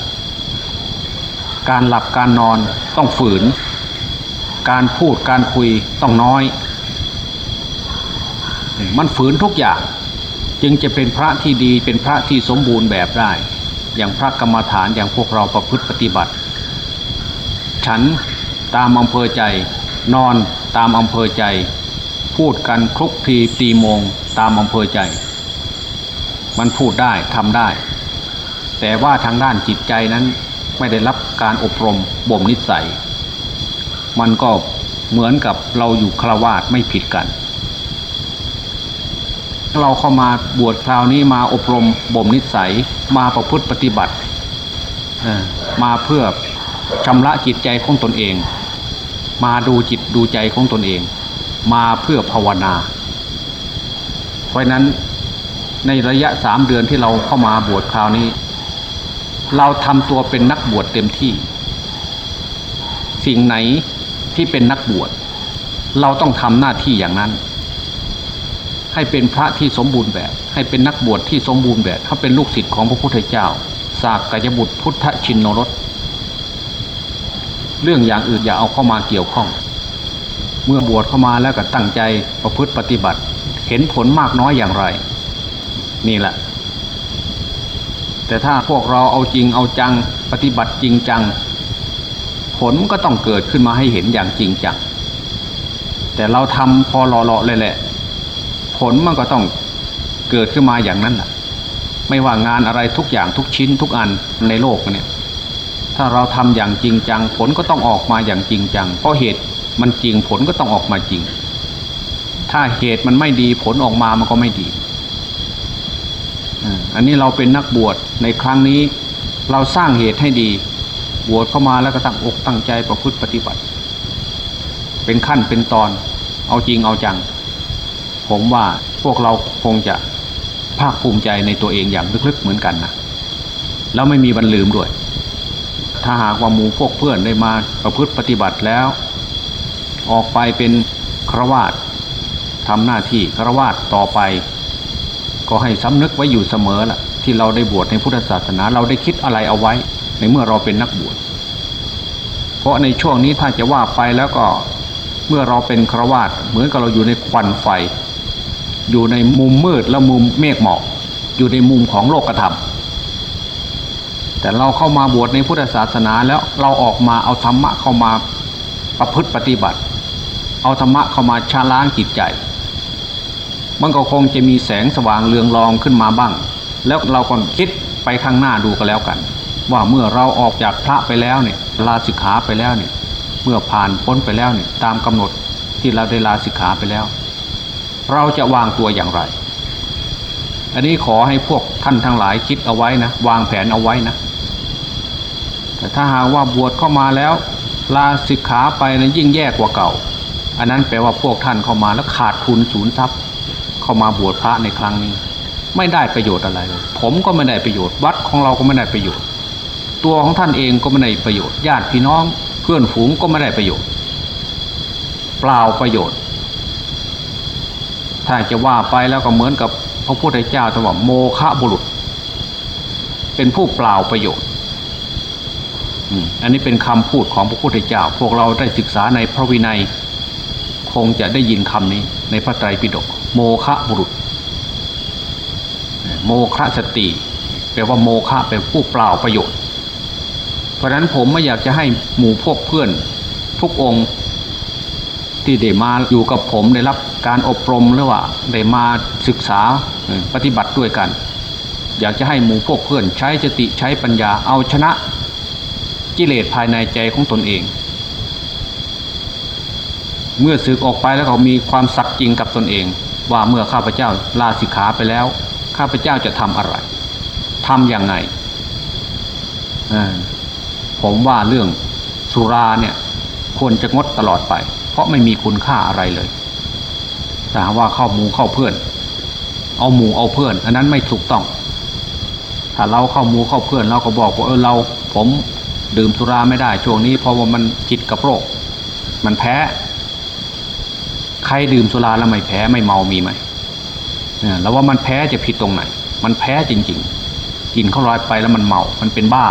การหลับการนอนต้องฝืน การพูดการคุยต้องน้อย มันฝืนทุกอย่าง จึงจะเป็นพระที่ดีเป็นพระที่สมบูรณ์แบบได้ อย่างพระกรรมฐานอย่างพวกเราประพฤติปฏิบัติ ฉันตามอำเภอใจ นอนตามอำเภอใจ พูดกันคลุกคลีตีโมงตามอำเภอใจ มันพูดได้ทำได้ แต่ว่าทางด้านจิตใจนั้นไม่ได้รับการอบรมบ่มนิสัย มันก็เหมือนกับเราอยู่คราวาสไม่ผิดกัน เราเข้ามาบวชคราวนี้มาอบรมบ่มนิสัยมาประพฤติปฏิบัติมาเพื่อชำระจิตใจของตนเอง มาดูจิตดูใจของตนเอง มาเพื่อภาวนา เพราะนั้นในระยะสามเดือนที่เราเข้ามาบวชคราวนี้ เราทำตัวเป็นนักบวชเต็มที่ สิ่งไหน ที่เป็นนักบวชเราต้องทำหน้าที่อย่างนั้น ให้เป็นพระที่สมบูรณ์แบบ ให้เป็นนักบวชที่สมบูรณ์แบบเขาเป็นลูกศิษย์ของพระพุทธเจ้าสากกยบุตรพุทธชินนรสเรื่องอย่างอื่นอย่าเอาเข้ามาเกี่ยวข้อง เมื่อบวชเข้ามาแล้วก็ตั้งใจประพฤติปฏิบัติ เห็นผลมากน้อยอย่างไร นี่แหละ แต่ถ้าพวกเราเอาจริงเอาจังปฏิบัติจริงจัง ผลก็ต้องเกิดขึ้นมาให้เห็นอย่างจริงจังแต่เราทำพอรอๆเลยแหละ ผลมันก็ต้องเกิดขึ้นมาอย่างนั้นแหละไม่ว่างานอะไรทุกอย่างทุกชิ้นทุกอันในโลกเนี่ย ถ้าเราทำอย่างจริงจัง ผลก็ต้องออกมาอย่างจริงจัง เพราะเหตุมันจริงผลก็ต้องออกมาจริง ถ้าเหตุมันไม่ดีผลออกมามันก็ไม่ดี อันนี้เราเป็นนักบวชในครั้งนี้ เราสร้างเหตุให้ดี บวชเข้ามาแล้วก็ตั้งอกตั้งใจประพฤติปฏิบัติ เป็นขั้นเป็นตอน เอาจริงเอาจัง ผมว่าพวกเราคงจะภาคภูมิใจในตัวเองอย่างลึกๆเหมือนกันนะแล้วไม่มีวันลืมด้วย ถ้าหากว่าหมู่พวกเพื่อนได้มาประพฤติปฏิบัติแล้ว ออกไปเป็นครวาตทำหน้าที่ครวาตต่อไป ก็ให้สำนึกไว้อยู่เสมอละ่ะที่เราได้บวชในพุทธศาสนาเราได้คิดอะไรเอาไว้ ในเมื่อเราเป็นนักบวชเพราะในช่วงนี้ถ้าจะว่าไปแล้วก็เมื่อเราเป็นครวาตเหมือนกับเราอยู่ในควันไฟ อยู่ในมุมมืดและมุมเมฆหมอกอยู่ในมุมของโลกธรรม แต่เราเข้ามาบวชในพุทธศาสนาแล้วเราออกมาเอาธรรมะเข้ามาประพฤติปฏิบัติ เอาธรรมะเข้ามาชาล้างจิตใจ มันก็คงจะมีแสงสว่างเรืองรองขึ้นมาบ้าง แล้วเราก็คิดไปข้างหน้าดูก็แล้วกัน ว่าเมื่อเราออกจากพระไปแล้วเนี่ยลาสิกขาไปแล้วเนี่ยเมื่อผ่านพ้นไปแล้วเนี่ยตามกำหนดที่เราได้ลาสิกขาไปแล้ว เราจะวางตัวอย่างไร อันนี้ขอให้พวกท่านทั้งหลายคิดเอาไว้นะวางแผนเอาไว้นะ แต่ถ้าหากว่าบวชเข้ามาแล้ว ลาสิกขาไปนะั้นยิ่งแย่กว่าเก่า อันนั้นแปลว่าพวกท่านเข้ามาแล้วขาดทุนศูนย์ทรัพย์ เข้ามาบวชพระในครั้งนี้ ไม่ได้ประโยชน์อะไรเลยผมก็ไม่ได้ประโยชน์วัดของเราก็ไม่ได้ประโยชน์ ตัวของท่านเองก็ไม่ได้ประโยชน์ญาติพี่น้องเพื่อนฝูงก็ไม่ได้ประโยชน์ เปล่าประโยชน์ ถ้าจะว่าไปแล้วก็เหมือนกับพระพุทธเจ้าแต่ว่าโมฆะบุรุษ เป็นผู้เปล่าประโยชน์อันนี้เป็นคำพูดของพระพุทธเจ้า พวกเราได้ศึกษาในพระวินัย คงจะได้ยินคำนี้ ในพระไตรปิฎกโมฆะบุรุษ โมฆะสติแปลว่าโมฆะเป็นผู้เปล่าประโยชน์ เพราะฉะนั้นผมไม่อยากจะให้หมู่พวกเพื่อนทุกองค์ ที่ได้มาอยู่กับผมได้รับการอบรมหรือว่าได้มาศึกษาปฏิบัติด้วยกัน อยากจะให้หมู่พวกเพื่อนใช้สติใช้ปัญญาเอาชนะกิเลสภายในใจของตนเอง เมื่อสึกออกไปแล้วเขามีความสักจริงกับตนเอง ว่าเมื่อข้าพเจ้าลาสิกขาไปแล้ว ข้าพเจ้าจะทำอะไรทำอย่างไง ผมว่าเรื่องสุราเนี่ยควรจะงดตลอดไป เพราะไม่มีคุณค่าอะไรเลยแต่ว่าเข้าหมูเข้าเพื่อน เอาหมูเอาเพื่อน อันนั้นไม่ถูกต้อง ถ้าเราเข้าหมูเข้าเพื่อน เราก็บอกว่าเออเรา ผมดื่มสุราไม่ได้ช่วงนี้เพราะว่ามันจิตกับโรค มันแพ้ ใครดื่มสุราแล้วไม่แพ้ไม่เมามีไหมเนี่ยแล้วว่ามันแพ้จะผิดตรงไหน มันแพ้จริง ๆ กินเข้าร้อยไปแล้วมันเมา มันเป็นบ้า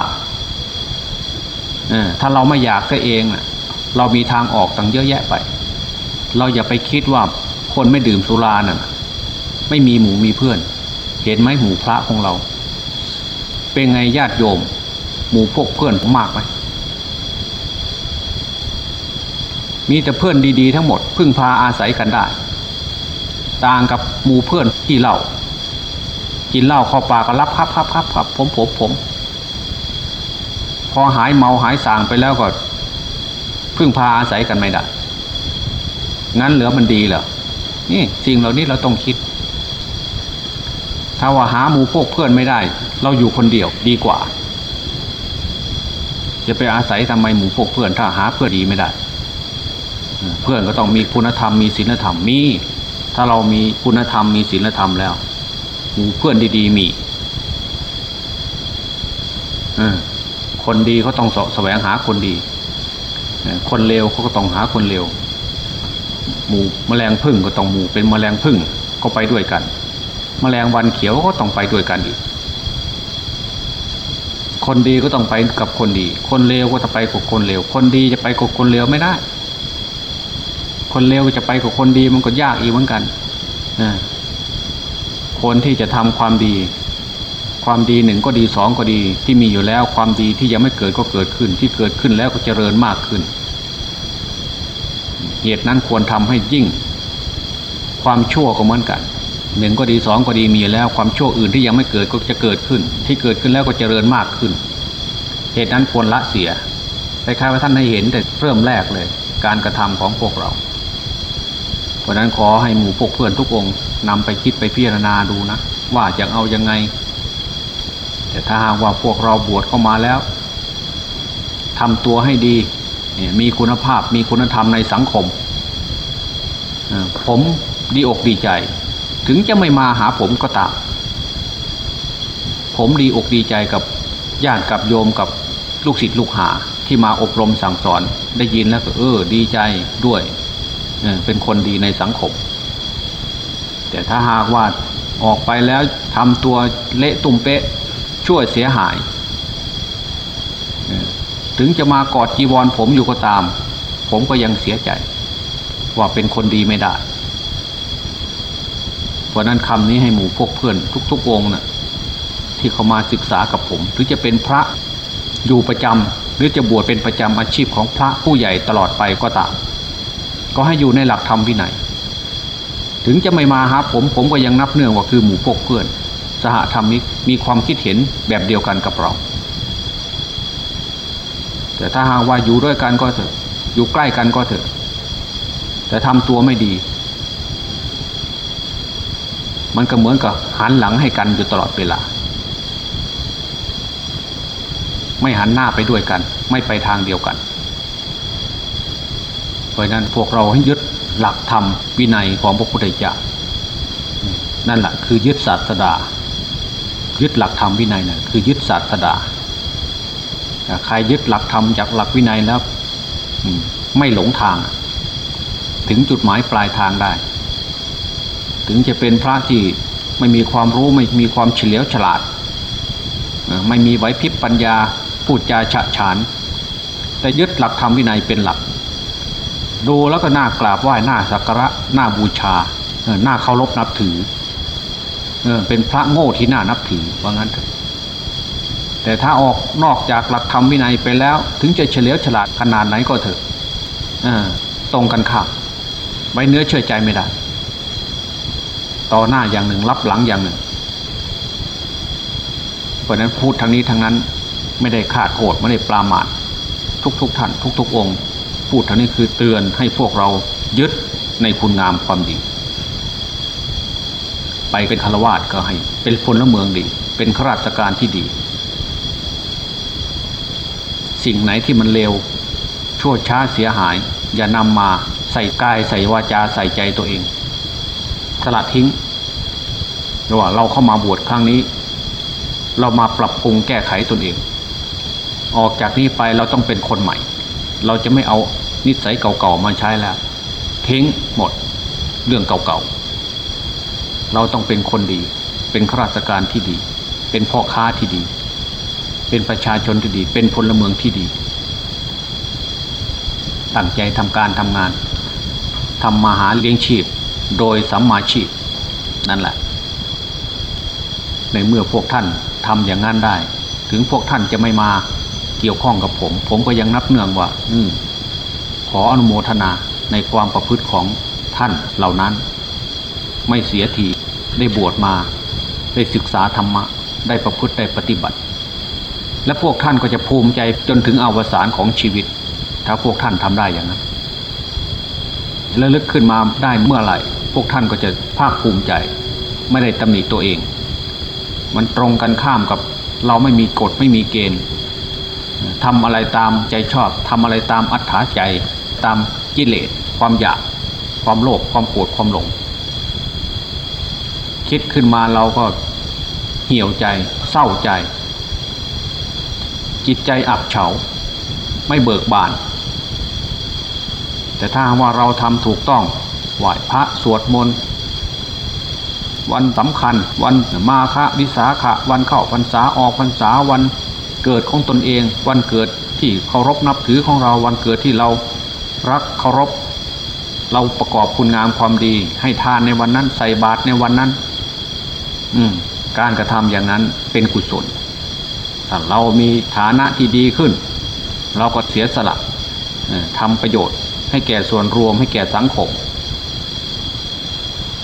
ถ้าเราไม่อยากก็เองเรามีทางออกตั้งเยอะแยะไป เราอย่าไปคิดว่าคนไม่ดื่มสุราน่ะ ไม่มีหมูมีเพื่อน เห็นไหมหมูพระของเรา เป็นไงญาติโยม หมูพวกเพื่อนมากไหมมีแต่เพื่อนดีๆทั้งหมดพึ่งพาอาศัยกันได้ ต่างกับหมูเพื่อนที่เหล้ากินเหล้าเข้าปากก็รับพับพับพับพับผมผมผม อหายเมาหายสางไปแล้วก็พึ่งพาอาศัยกันไม่ได้ งั้นเหลือมันดีเหรอ นี่สิ่งเหล่านี้เราต้องคิด ถ้าว่าหาหมูพวกเพื่อนไม่ได้ เราอยู่คนเดียวดีกว่า จะไปอาศัยทำไมหมูพวกเพื่อน ถ้าหาเพื่อนดีไม่ได้ เพื่อนก็ต้องมีคุณธรรมมีศีลธรรมมี ถ้าเรามีคุณธรรมมีศีลธรรมแล้ว หมูเพื่อนดี ๆ มี คนดีเขาต้องแสวงหาคนดี คนเลวเขาก็ต้องหาคนเลวหมูแมลงพึ่งก็ต้องหมูเป็นแมลงพึ่งก็ไปด้วยกัน แมลงวันเขียวก็ต้องไปด้วยกันอีก คนดีก็ต้องไปกับคนดี คนเลวก็จะไปกับคนเลวคนดีจะไปกับคนเลวไม่ได้ คนเลวจะไปกับคนดีมันก็ยากอีกเหมือนกันนะคนที่จะทำความดี ความดีหนึ่งก็ดีสองก็ดีที่มีอยู่แล้วความดีที่ยังไม่เกิดก็เกิดขึ้น ที่เกิดขึ้นแล้วก็เจริญมากขึ้น เหตุนั้นควรทำให้ยิ่ง ความชั่วก็เหมือนกันหนึ่งก็ดีสองก็ดีมีอยู่แล้วความชั่วอื่นที่ยังไม่เกิดก็จะเกิดขึ้น ที่เกิดขึ้นแล้วก็เจริญมากขึ้น เหตุนั้นควรละเสียคล้ายๆว่าท่านให้เห็นแต่เริ่มแรกเลย การกระทำของพวกเรา เพราะนั้นขอให้หมู่พวกเพื่อนทุกองนำไปคิดไปพิจารณาดูนะ ว่าจะเอายังไง แต่ถ้าหากว่าพวกเราบวชเข้ามาแล้วทำตัวให้ดี มีคุณภาพมีคุณธรรมในสังคม ผมดีอกดีใจ ถึงจะไม่มาหาผมก็ตามผมดีอกดีใจกับญาติกับโยมกับลูกศิษย์ลูกหาที่มาอบรมสั่งสอนได้ยินแล้วก็เออ ดีใจด้วยเเป็นคนดีในสังคม แต่ถ้าหากว่าออกไปแล้วทำตัวเละตุ่มเป๊ะ ช่วยเสียหาย ถึงจะมากอดจีวรผมอยู่ก็ตาม ผมก็ยังเสียใจ ว่าเป็นคนดีไม่ได้ เพราะนั้นคำนี้ให้หมู่พวกเพื่อนทุกๆวงนะ่ะที่เขามาศึกษากับผม หรือจะเป็นพระอยู่ประจำหรือจะบวชเป็นประจำอาชีพของพระผู้ใหญ่ตลอดไปก็ตาม ก็ให้อยู่ในหลักธรรมวินัยถึงจะไม่มาหาผมผมก็ยังนับเนื่องว่าคือหมู่พวกเพื่อน สหธรรมิกมีความคิดเห็นแบบเดียวกันกับเรา แต่ถ้าหากว่าอยู่ด้วยกันก็เถอะ อยู่ใกล้กันก็เถอะ แต่ทำตัวไม่ดี มันก็เหมือนกับหันหลังให้กันอยู่ตลอดเวลา ไม่หันหน้าไปด้วยกัน ไม่ไปทางเดียวกัน เพราะนั้นพวกเราให้ยึดหลักธรรมวินัยของพระพุทธเจ้านั่นแหละคือยึดศาสดา ยึดหลักธรรมวินัยนะ่ะคือยึดศาสดาใครยึดหลักธรรมจากหลักวินัยแล้วไม่หลงทาง ถึงจุดหมายปลายทางได้ ถึงจะเป็นพระที่ไม่มีความรู้ไม่มีความเฉลียวฉลาด ไม่มีไหวพริบปัญญาพูดจาฉะฉาน แต่ยึดหลักธรรมวินัยเป็นหลัก ดูแล้วก็น่ากราบไหว้น้าสักการะน้าบูชาหน้าเคารพนับถือ เป็นพระโง่ที่น่านับถือว่างั้นแต่ถ้าออกนอกจากหลักธรรมวินัยไปแล้ว ถึงจะเฉลียวฉลาดขนาดไหนก็เถอะตรงกันข้ามไว้เนื้อเชื่อใจไม่ได้ ต่อหน้าอย่างหนึ่งรับหลังอย่างหนึ่งเพราะนั้นพูดทางนี้ทางนั้นไม่ได้ขาดโหดไม่ได้ปรามาททุกๆทท่านทุกๆองค์ พูดทางนี้คือเตือนให้พวกเรายึดในคุณงามความดี ไปเป็นคาวาสก็ให้ เป็นพลเมืองดี เป็นข้าราชการที่ดี สิ่งไหนที่มันเลวชั่วช้าเสียหาย อย่านำมาใส่กายใส่วาจาใส่ใจตัวเองสละทิ้งหรือว่าเราเข้ามาบวชครั้งนี้ เรามาปรับปรุงแก้ไขตนเอง ออกจากนี้ไปเราต้องเป็นคนใหม่ เราจะไม่เอานิสัยเก่าๆมาใช้แล้วทิ้งหมด เรื่องเก่าๆ เราต้องเป็นคนดี เป็นข้าราชการที่ดี เป็นพ่อค้าที่ดี เป็นประชาชนที่ดี เป็นพลเมืองที่ดี ตั้งใจทำการทำงานทำมาหาเลี้ยงชีพ โดยสัมมาชีพ นั่นแหละ ในเมื่อพวกท่านทำอย่างนั้นได้ ถึงพวกท่านจะไม่มาเกี่ยวข้องกับผม ผมก็ยังนับเนื่องว่า อืขออนุโมทนาในความประพฤติของท่านเหล่านั้น ไม่เสียทีได้บวชมา ได้ศึกษาธรรมะ ได้ประพฤติได้ปฏิบัติ และพวกท่านก็จะภูมิใจจนถึงอวสานของชีวิต ถ้าพวกท่านทำได้อย่างนั้นแล้วลึกขึ้นมาได้เมื่อไหร่ พวกท่านก็จะภาคภูมิใจ ไม่ได้ตำหนิตัวเอง มันตรงกันข้ามกับเราไม่มีกฎไม่มีเกณฑ์ทำอะไรตามใจชอบทำอะไรตามอัธยาใจตามกิเลสความอยาก ความโลภความโกรธความหลง คิดขึ้นมาเราก็เหี่ยวใจ เศร้าใจ จิตใจอับเฉา ไม่เบิกบาน แต่ถ้าว่าเราทำถูกต้องไหว้พระสวดมนต์วันสำคัญ วันมาฆวิสาขะ วันเข้าพรรษาออกพรรษาวันเกิดของตนเอง วันเกิดที่เคารพนับถือของเราวันเกิดที่เรารักเคารพ เราประกอบคุณงามความดี ให้ทานในวันนั้นใส่บาตรในวันนั้น อืม การกระทำอย่างนั้นเป็นกุศลถ้าเรามีฐานะที่ดีขึ้น เราก็เสียสละทำประโยชน์ให้แก่ส่วนรวมให้แก่สังคม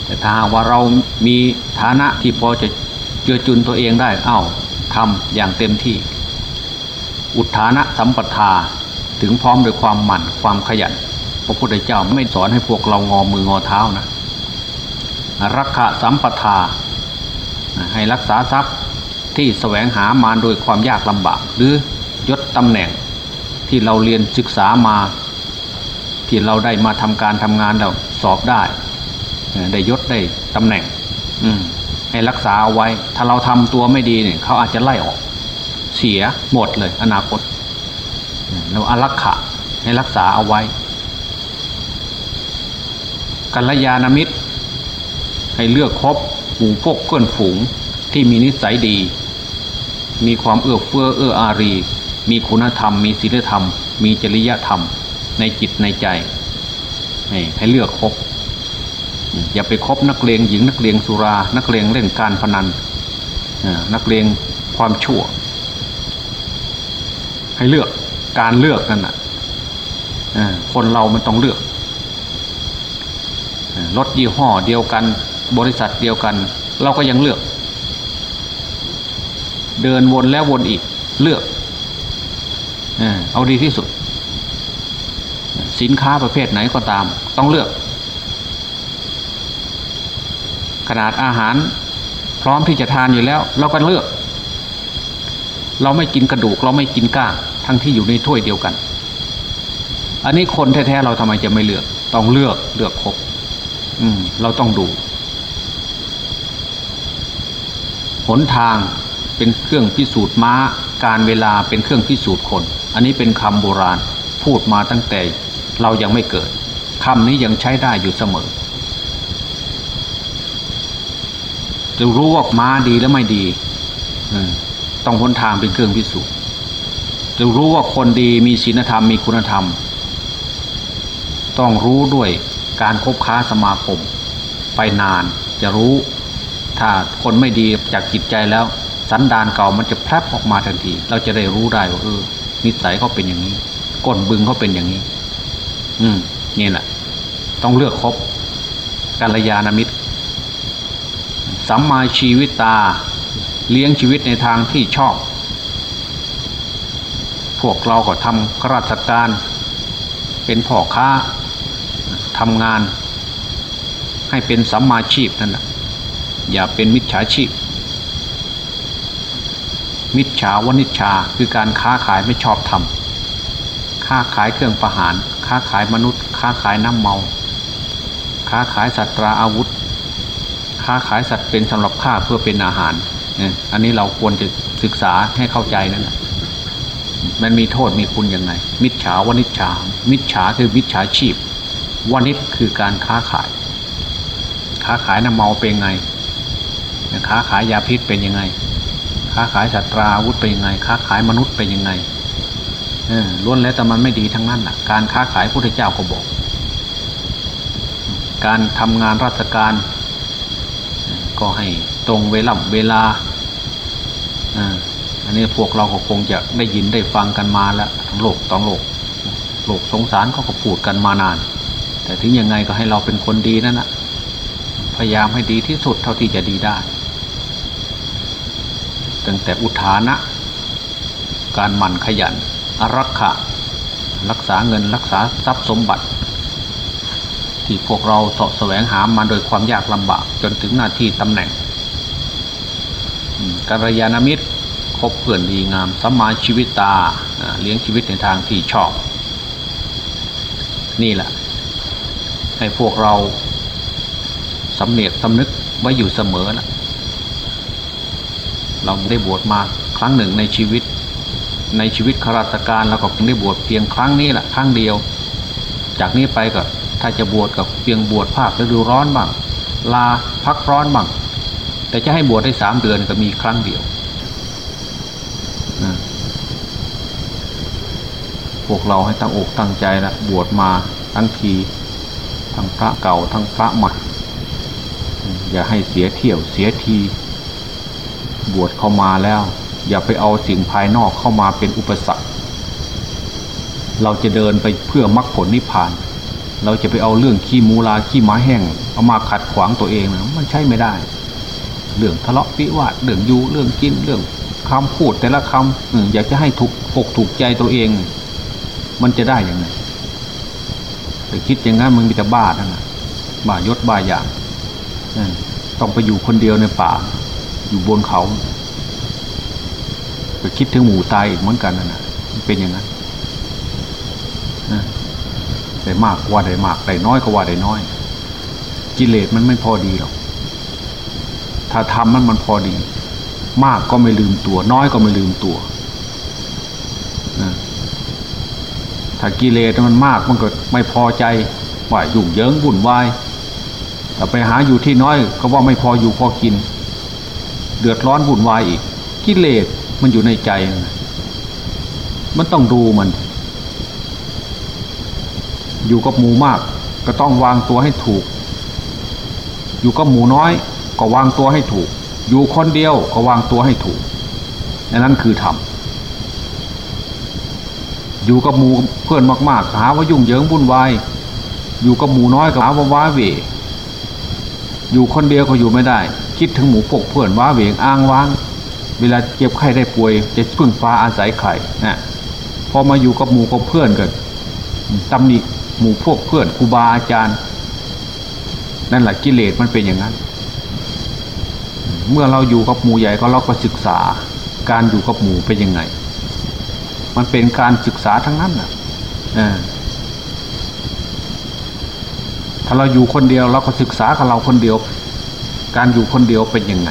แต่ถ้าว่าเรามีฐานะที่พอจะเจือจุนตัวเองได้เอ้าทำอย่างเต็มที่ อุทานะสัมปทาถึงพร้อมด้วยความหมั่นความขยัน พระพุทธเจ้าไม่สอนให้พวกเรางอมืองอเท้านะรักษาสัมปทา ให้รักษาทรัพย์ที่แสวงหามาโดยความยากลำบาก หรือยศตำแหน่งที่เราเรียนศึกษามา ที่เราได้มาทำการทำงานเราสอบได้ ได้ยศได้ตำแหน่งอืให้รักษาเอาไว้ ถ้าเราทำตัวไม่ดีเนี่ยเขาอาจจะไล่ออก เสียหมดเลย อนาคตเราอารักขะให้รักษาเอาไว้กัลยาณมิตร ให้เลือกคบ หมู่พวกเพื่อนฝูงที่มีนิสัยดี มีความเอื้อเฟื้อเอื้ออารี มีคุณธรรม มีศีลธรรม มีจริยธรรม ในจิตในใจให้เลือกคบอย่าไปคบนักเลงหญิงนักเลงสุรา นักเลงเล่นการพนันนักเลงความชั่ว ให้เลือกการเลือกนั่นแหะคนเรามันต้องเลือกรถยี่ห้อเดียวกัน บริษัทเดียวกัน เราก็ยังเลือก เดินวนแล้ววนอีก เลือกเอาดีที่สุด สินค้าประเภทไหนก็ตาม ต้องเลือก ขนาดอาหาร พร้อมที่จะทานอยู่แล้ว เราก็เลือก เราไม่กินกระดูก เราไม่กินก้างทั้งที่อยู่ในถ้วยเดียวกัน อันนี้คนแท้ๆเราทำไมจะไม่เลือก ต้องเลือกเลือกครบเราต้องดู หนทางเป็นเครื่องพิสูจน์ม้า การเวลาเป็นเครื่องพิสูจน์คน อันนี้เป็นคำโบราณพูดมาตั้งแต่เรายังไม่เกิดคำนี้ยังใช้ได้อยู่เสมอจะรู้ว่าม้าดีและไม่ดีต้องพ้นทางเป็นเครื่องพิสูจน์จะรู้ว่าคนดีมีศีลธรรมมีคุณธรรม ต้องรู้ด้วยการคบค้าสมาคม ไปนานจะรู้ ถ้าคนไม่ดีจากจิตใจแล้ว สันดานเก่ามันจะแพรบออกมาทันที เราจะได้รู้ได้ว่าเออนิสัยเขาเป็นอย่างนี้ก้นบึงเขาเป็นอย่างนี้ อืมนี่แหละ ต้องเลือกครบกัลยาณมิตรสัมมาชีวิตตา เลี้ยงชีวิตในทางที่ชอบ พวกเราก็ทำข้าราชการ เป็นพ่อค้าทำงาน ให้เป็นสัมมาชีพนั่นแหละ อย่าเป็นมิจฉาชีพ มิจฉาวณิชาคือการค้าขายไม่ชอบทำค้าขายเครื่องประหาร ค้าขายมนุษย์ ค้าขายน้ำเมา ค้าขายสัตราอาวุธ ค้าขายสัตว์เป็นสำหรับฆ่าเพื่อเป็นอาหาร อันนี้เราควรจะศึกษาให้เข้าใจนั่นแหละมันมีโทษมีคุณยังไง มิจฉาวณิชชามิจฉาคือมิจฉาชีพวณิชคือการค้าขาย ค้าขายน้ำเมาเป็นไง ค้าขายยาพิษเป็นยังไง ค้าขายสัตราวุธเป็นยังไง ค้าขายมนุษย์เป็นยังไงล้วนแล้วแต่มันไม่ดีทั้งนั้นแหละการค้าขายพระเจ้าก็บอก การทำงานราชการ ก็ให้ตรงเวลาเวลาอันนี้พวกเราก็คงจะได้ยินได้ฟังกันมาแล้วทั้งโลกต้องโลกโลกสงสารเขาก็พูดกันมานาน แต่ถึงยังไงก็ให้เราเป็นคนดีนั่นนะพยายามให้ดีที่สุดเท่าที่จะดีได้ ตั้งแต่อุทานะ การหมั่นขยัน อรักขะ รักษาเงินรักษาทรัพย์สมบัติ ที่พวกเราสาะแสวงหามาโดยความยากลำบากจนถึงหน้าที่ตำแหน่งกัลยาณมิตรคบเพื่อนดีงามสมาชีวิตตาเลี้ยงชีวิตในทางที่ชอบ นี่แหละ ให้พวกเราสำเนียกสำนึกไว้อยู่เสมอนะ เราได้บวชมาครั้งหนึ่งในชีวิต ในชีวิตข้าราชการเราก็เพิ่งได้บวชเพียงครั้งนี้แหละครั้งเดียว จากนี้ไปก็ถ้าจะบวชกับเพียงบวชภาคฤดูร้อนบ้างลาพักร้อนบ้างแต่จะให้บวชได้สามเดือนก็มีครั้งเดียวพวกเราให้ตั้งอกตั้งใจละบวชมาทั้งทีทั้งพระเก่าทั้งพระใหม่อย่าให้เสียเที่ยวเสียที บวชเข้ามาแล้ว อย่าไปเอาสิ่งภายนอกเข้ามาเป็นอุปสรรค เราจะเดินไปเพื่อมรรคผลนิพพาน เราจะไปเอาเรื่องขี้มูลาขี้ม้าแห้งเอามาขัดขวางตัวเองนะมันใช่ไม่ได้ เรื่องทะเลาะวิวาทเรื่องยูเรื่องกินเรื่องคำพูดแต่ละคำอือยากจะให้ถูกอกถูกใจตัวเอง มันจะได้อยังไงแต่คิดอย่างนั้นมึงมีแต่บ้าทั้งนั้นบ้ายศบ้าอย่างต้องไปอยู่คนเดียวในป่า อยู่บนเขาไปคิดถึงหมูตายอีกเหมือนกันนะนะเป็นอย่างนั้นนะได้มากกว่าได้มากได้น้อยกว่าได้น้อย กิเลสมันไม่พอดีหรอกถ้าทำมันมันพอดี มากก็ไม่ลืมตัว น้อยก็ไม่ลืมตัวนะถ้ากิเลสมันมากมันก็ไม่พอใจว่ายุ่งเยิงวุ่นวายแต่ไปหาอยู่ที่น้อยก็ว่าไม่พออยู่พอกิน เดือดร้อนวุ่นวายอีก กิเลสมันอยู่ในใจ มันต้องดูมัน อยู่กับหมูมาก ก็ต้องวางตัวให้ถูก อยู่กับหมูน้อย ก็วางตัวให้ถูก อยู่คนเดียวก็วางตัวให้ถูกนั่นคือธรรมอยู่กับหมูเพื่อนมากๆหาว่ายุ่งเหยิงวุ่นวายอยู่กับหมูน้อยก็หาว่าว้าเวอยู่คนเดียวก็อยู่ไม่ได้ คิดถึงหมูพวกเพื่อนว้าเหวงอ้างว้าง เวลาเจ็บไข้ได้ป่วย จะพึ่งฟ้าอาศัยไข่นะพอมาอยู่กับหมูกับเพื่อนกันตำหนิหมู่พวกเพื่อนครูบาอาจารย์ นั่นแหละกิเลสมันเป็นอย่างนั้น เมื่อเราอยู่กับหมู่ใหญ่ก็เราก็ศึกษา การอยู่กับหมู่เป็นยังไง มันเป็นการศึกษาทั้งนั้นนะถ้าเราอยู่คนเดียวเราก็ศึกษากับเราคนเดียว การอยู่คนเดียวเป็นยังไง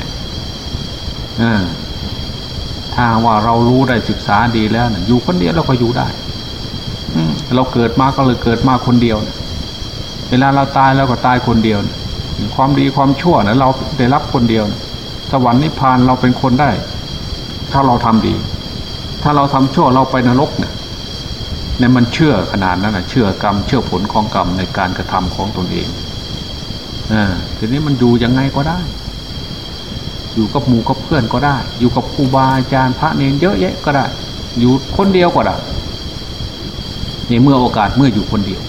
ถ้าว่าเรารู้ได้ศึกษาดีแล้วนะอยู่คนเดียวเราก็อยู่ได้เราเกิดมาก็เลยเกิดมาคนเดียวนะเวลาเราตายเราก็ตายคนเดียวนะความดีความชั่วนะเราได้รับคนเดียวนะสวรรค์นิพพานเราเป็นคนได้ ถ้าเราทำดี ถ้าเราทำชั่วเราไปนรกเนี่ยในมันเชื่อขนาดนั้นนะเชื่อกรรมเชื่อผลของกรรมในการกระทำของตนเอง ทีนี้มันอยู่ยังไงก็ได้ อยู่กับหมู่กับเพื่อนก็ได้ อยู่กับครูบาอาจารย์พระเนรเยอะแยะก็ได้ อยู่คนเดียวก็ได้ในเมื่อโอกาสเมื่ออยู่คนเดียว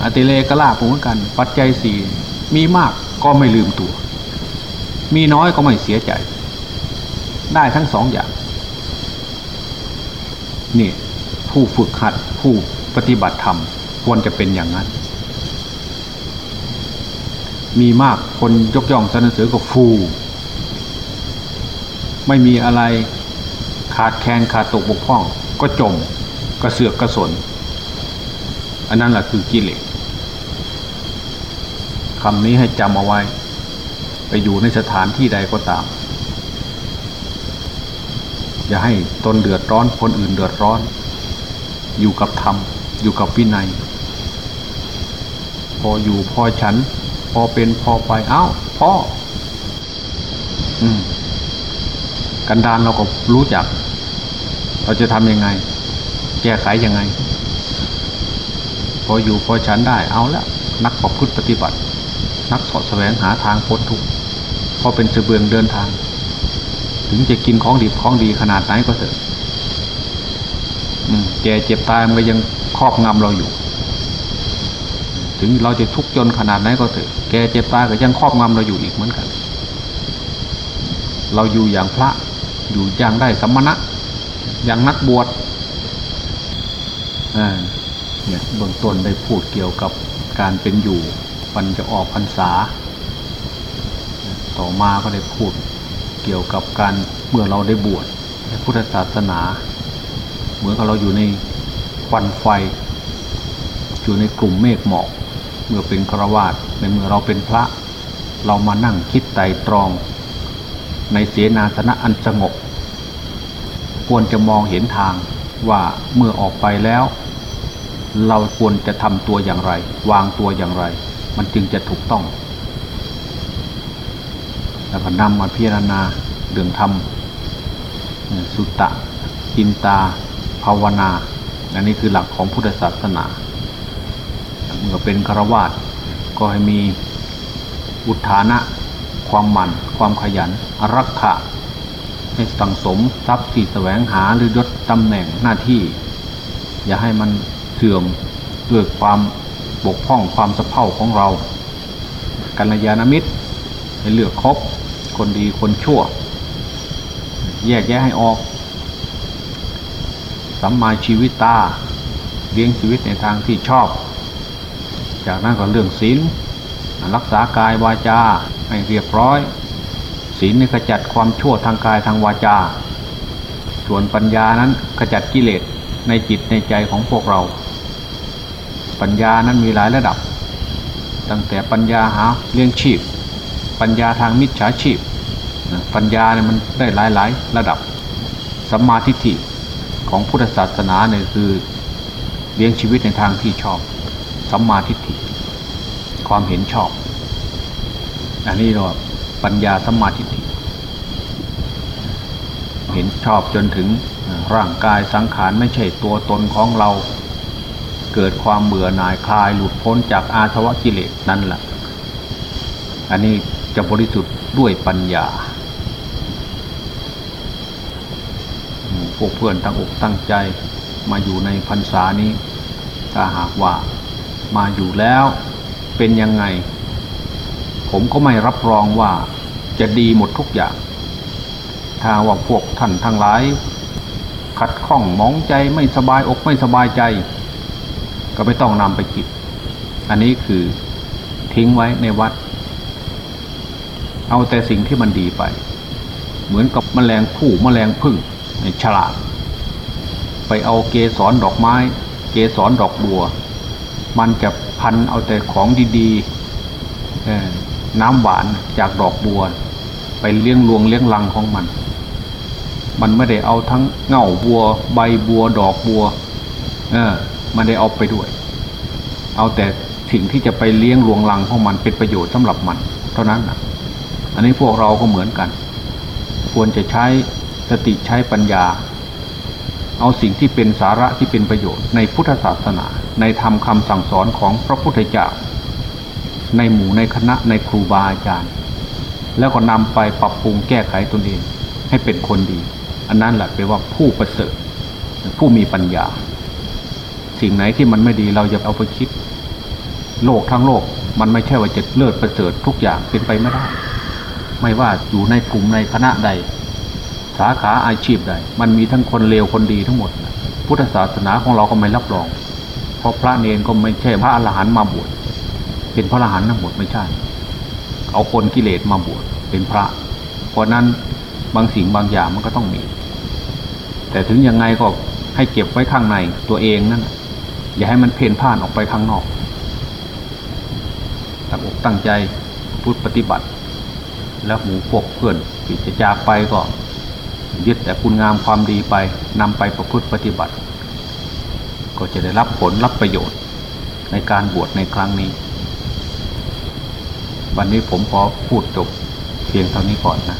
อติเลกลาผมเหมือนกัน ปัจจัยสี่มีมากก็ไม่ลืมตัว มีน้อยก็ไม่เสียใจ ได้ทั้งสองอย่างนี่ผู้ฝึกหัดผู้ปฏิบัติธรรมควรจะเป็นอย่างนั้น มีมากคนยกย่องสรรเสริญก็ฟูไม่มีอะไรขาดแคลนขาดตกบกพร่อง ก็จมกระเสือกกระสน อันนั้นแหละคือกิเลสคำนี้ให้จำเอาไว้ ไปอยู่ในสถานที่ใดก็ตาม อย่าให้ตนเดือดร้อนคนอื่นเดือดร้อน อยู่กับธรรม อยู่กับวินัย พออยู่พอฉัน พอเป็นพอไปเอ้าพ่ออกันดานเราก็รู้จัก เราจะทำยังไง แก้ไขยังไง พออยู่พอฉันได้เอาละนักประพฤติปฏิบัติ นักสอดแสวงหาทางพ้นทุกข์พอเป็นเสบียงเดินทาง ถึงจะกินของดีของดีขนาดไหนก็เถอะแก่เจ็บตายมันก็ยังครอบงำเราอยู่ ถึงเราจะทุกข์จนขนาดไหนก็เถอะแกเจ็บตายก็ยังครอบงำเราอยู่อีกเหมือนกัน เราอยู่อย่างพระอยู่อย่างได้สัมมณะ อย่างนักบวชเนี่ยเบื้องต้นได้พูดเกี่ยวกับการเป็นอยู่มันจะออกพรรษา ต่อมาก็ได้พูดเกี่ยวกับการเมื่อเราได้บวชในพุทธศาสนา เหมือนกับเราอยู่ในควันไฟ อยู่ในกลุ่มเมฆหมอก เมื่อเป็นฆราวาสในเมื่อเราเป็นพระ เรามานั่งคิดไต่ตรอง ในเสนาสนะอันสงบ ควรจะมองเห็นทางว่าเมื่อออกไปแล้ว เราควรจะทำตัวอย่างไร วางตัวอย่างไร มันจึงจะถูกต้อง แล้วก็นำมาพิจารณาเรื่องธรรมสุตตะกินตา ภาวนา อันนี้คือหลักของพุทธศาสนา เมื่อเป็นฆราวาสก็ให้มีอุทานะ ความหมั่น ความขยันรักขะ ให้สังสมทรัพย์ที่แสวงหาหรือยศตำแหน่งหน้าที่ อย่าให้มันเสื่อมด้วยความบกพร่องความสะเพร่าของเรากัลยาณมิตรให้เลือกคบคนดีคนชั่ว แยกแยะให้ออกสัมมาชีวิตตาเลี้ยงชีวิตในทางที่ชอบ จากนั้นก็เรื่องศีลรักษากายวาจาให้เรียบร้อย ศีลนี่ขจัดความชั่วทางกายทางวาจา ส่วนปัญญานั้นขจัดกิเลสในจิตในใจของพวกเรา ปัญญานั้นมีหลายระดับ ตั้งแต่ปัญญาหาเลี้ยงชีพ ปัญญาทางมิจฉาชีพ ปัญญาเนี่ยมันได้หลายหลายระดับสัมมาทิฏฐิของพุทธศาสนาเนี่ยคือเลี้ยงชีวิตในทางที่ชอบ สัมมาทิฏฐิ ความเห็นชอบ อันนี้เราปัญญาสัมมาทิฏฐิ เห็นชอบจนถึงร่างกายสังขารไม่ใช่ตัวตนของเรา เกิดความเบื่อหน่ายคลายหลุดพ้นจากอาสวะกิเลสนั่นแหละ อันนี้จะบริสุทธิ์ด้วยปัญญาพวกเพื่อนตั้งอกตั้งใจมาอยู่ในพรรษานี้ ถ้าหากว่า มาอยู่แล้วเป็นยังไง ผมก็ไม่รับรองว่าจะดีหมดทุกอย่าง ถ้าว่าพวกท่านทั้งหลาย ขัดข้องมองใจไม่สบายอกไม่สบายใจ ก็ไม่ต้องนำไปคิด อันนี้คือทิ้งไว้ในวัด เอาแต่สิ่งที่มันดีไป เหมือนกับแมลงผู้แมลงพึ่งฉลาด ไปเอาเกสรดอกไม้ เกสรดอกบัว มันจะพันเอาแต่ของดีๆน้ำหวานจากดอกบัว ไปเลี้ยงลวงเลี้ยงลังของมัน มันไม่ได้เอาทั้งเง่าบัว ใบบัวดอกบัว เออ มันได้เอาไปด้วย เอาแต่สิ่งที่จะไปเลี้ยงลวงลังของมันเป็นประโยชน์สำหรับมัน เท่านั้นนะอันนี้พวกเราก็เหมือนกัน ควรจะใช้สติใช้ปัญญา เอาสิ่งที่เป็นสาระที่เป็นประโยชน์ในพุทธศาสนา ในธรรมคำสั่งสอนของพระพุทธเจ้า ในหมู่ในคณะในครูบาอาจารย์ แล้วก็นำไปปรับปรุงแก้ไขตนเอง ให้เป็นคนดี อันนั้นแหละแปลว่าผู้ประเสริฐผู้มีปัญญา สิ่งไหนที่มันไม่ดีเราอย่าเอาไปคิด โลกทั้งโลกมันไม่ใช่ว่าจะเลิศประเสริฐทุกอย่างเป็นไปไม่ได้ ไม่ว่าอยู่ในกลุ่มในคณะใด สาขาอาชีพใด มันมีทั้งคนเลวคนดีทั้งหมด พุทธศาสนาของเราก็ไม่รับรอง เพราะพระเนนก็ไม่ใช่พระอรหันต์มาบวชเป็นพระอรหันต์ทั้งหมดไม่ใช่ เอาคนกิเลสมาบวชเป็นพระ เพราะนั้นบางสิ่งบางอย่างมันก็ต้องมี แต่ถึงยังไงก็ให้เก็บไว้ข้างในตัวเองนั่นอย่าให้มันเพ่นพ่านออกไปข้างนอกตั้งอกตั้งใจพุทธปฏิบัติ แล้วหมู่พวกเพื่อนที่จะจากไปก็ ยึดแต่คุณงามความดีไปนำไปประพฤติปฏิบัติ ก็จะได้รับผลรับประโยชน์ในการบวชในครั้งนี้ วันนี้ผมขอพูดจบเพียงเท่านี้ก่อนนะ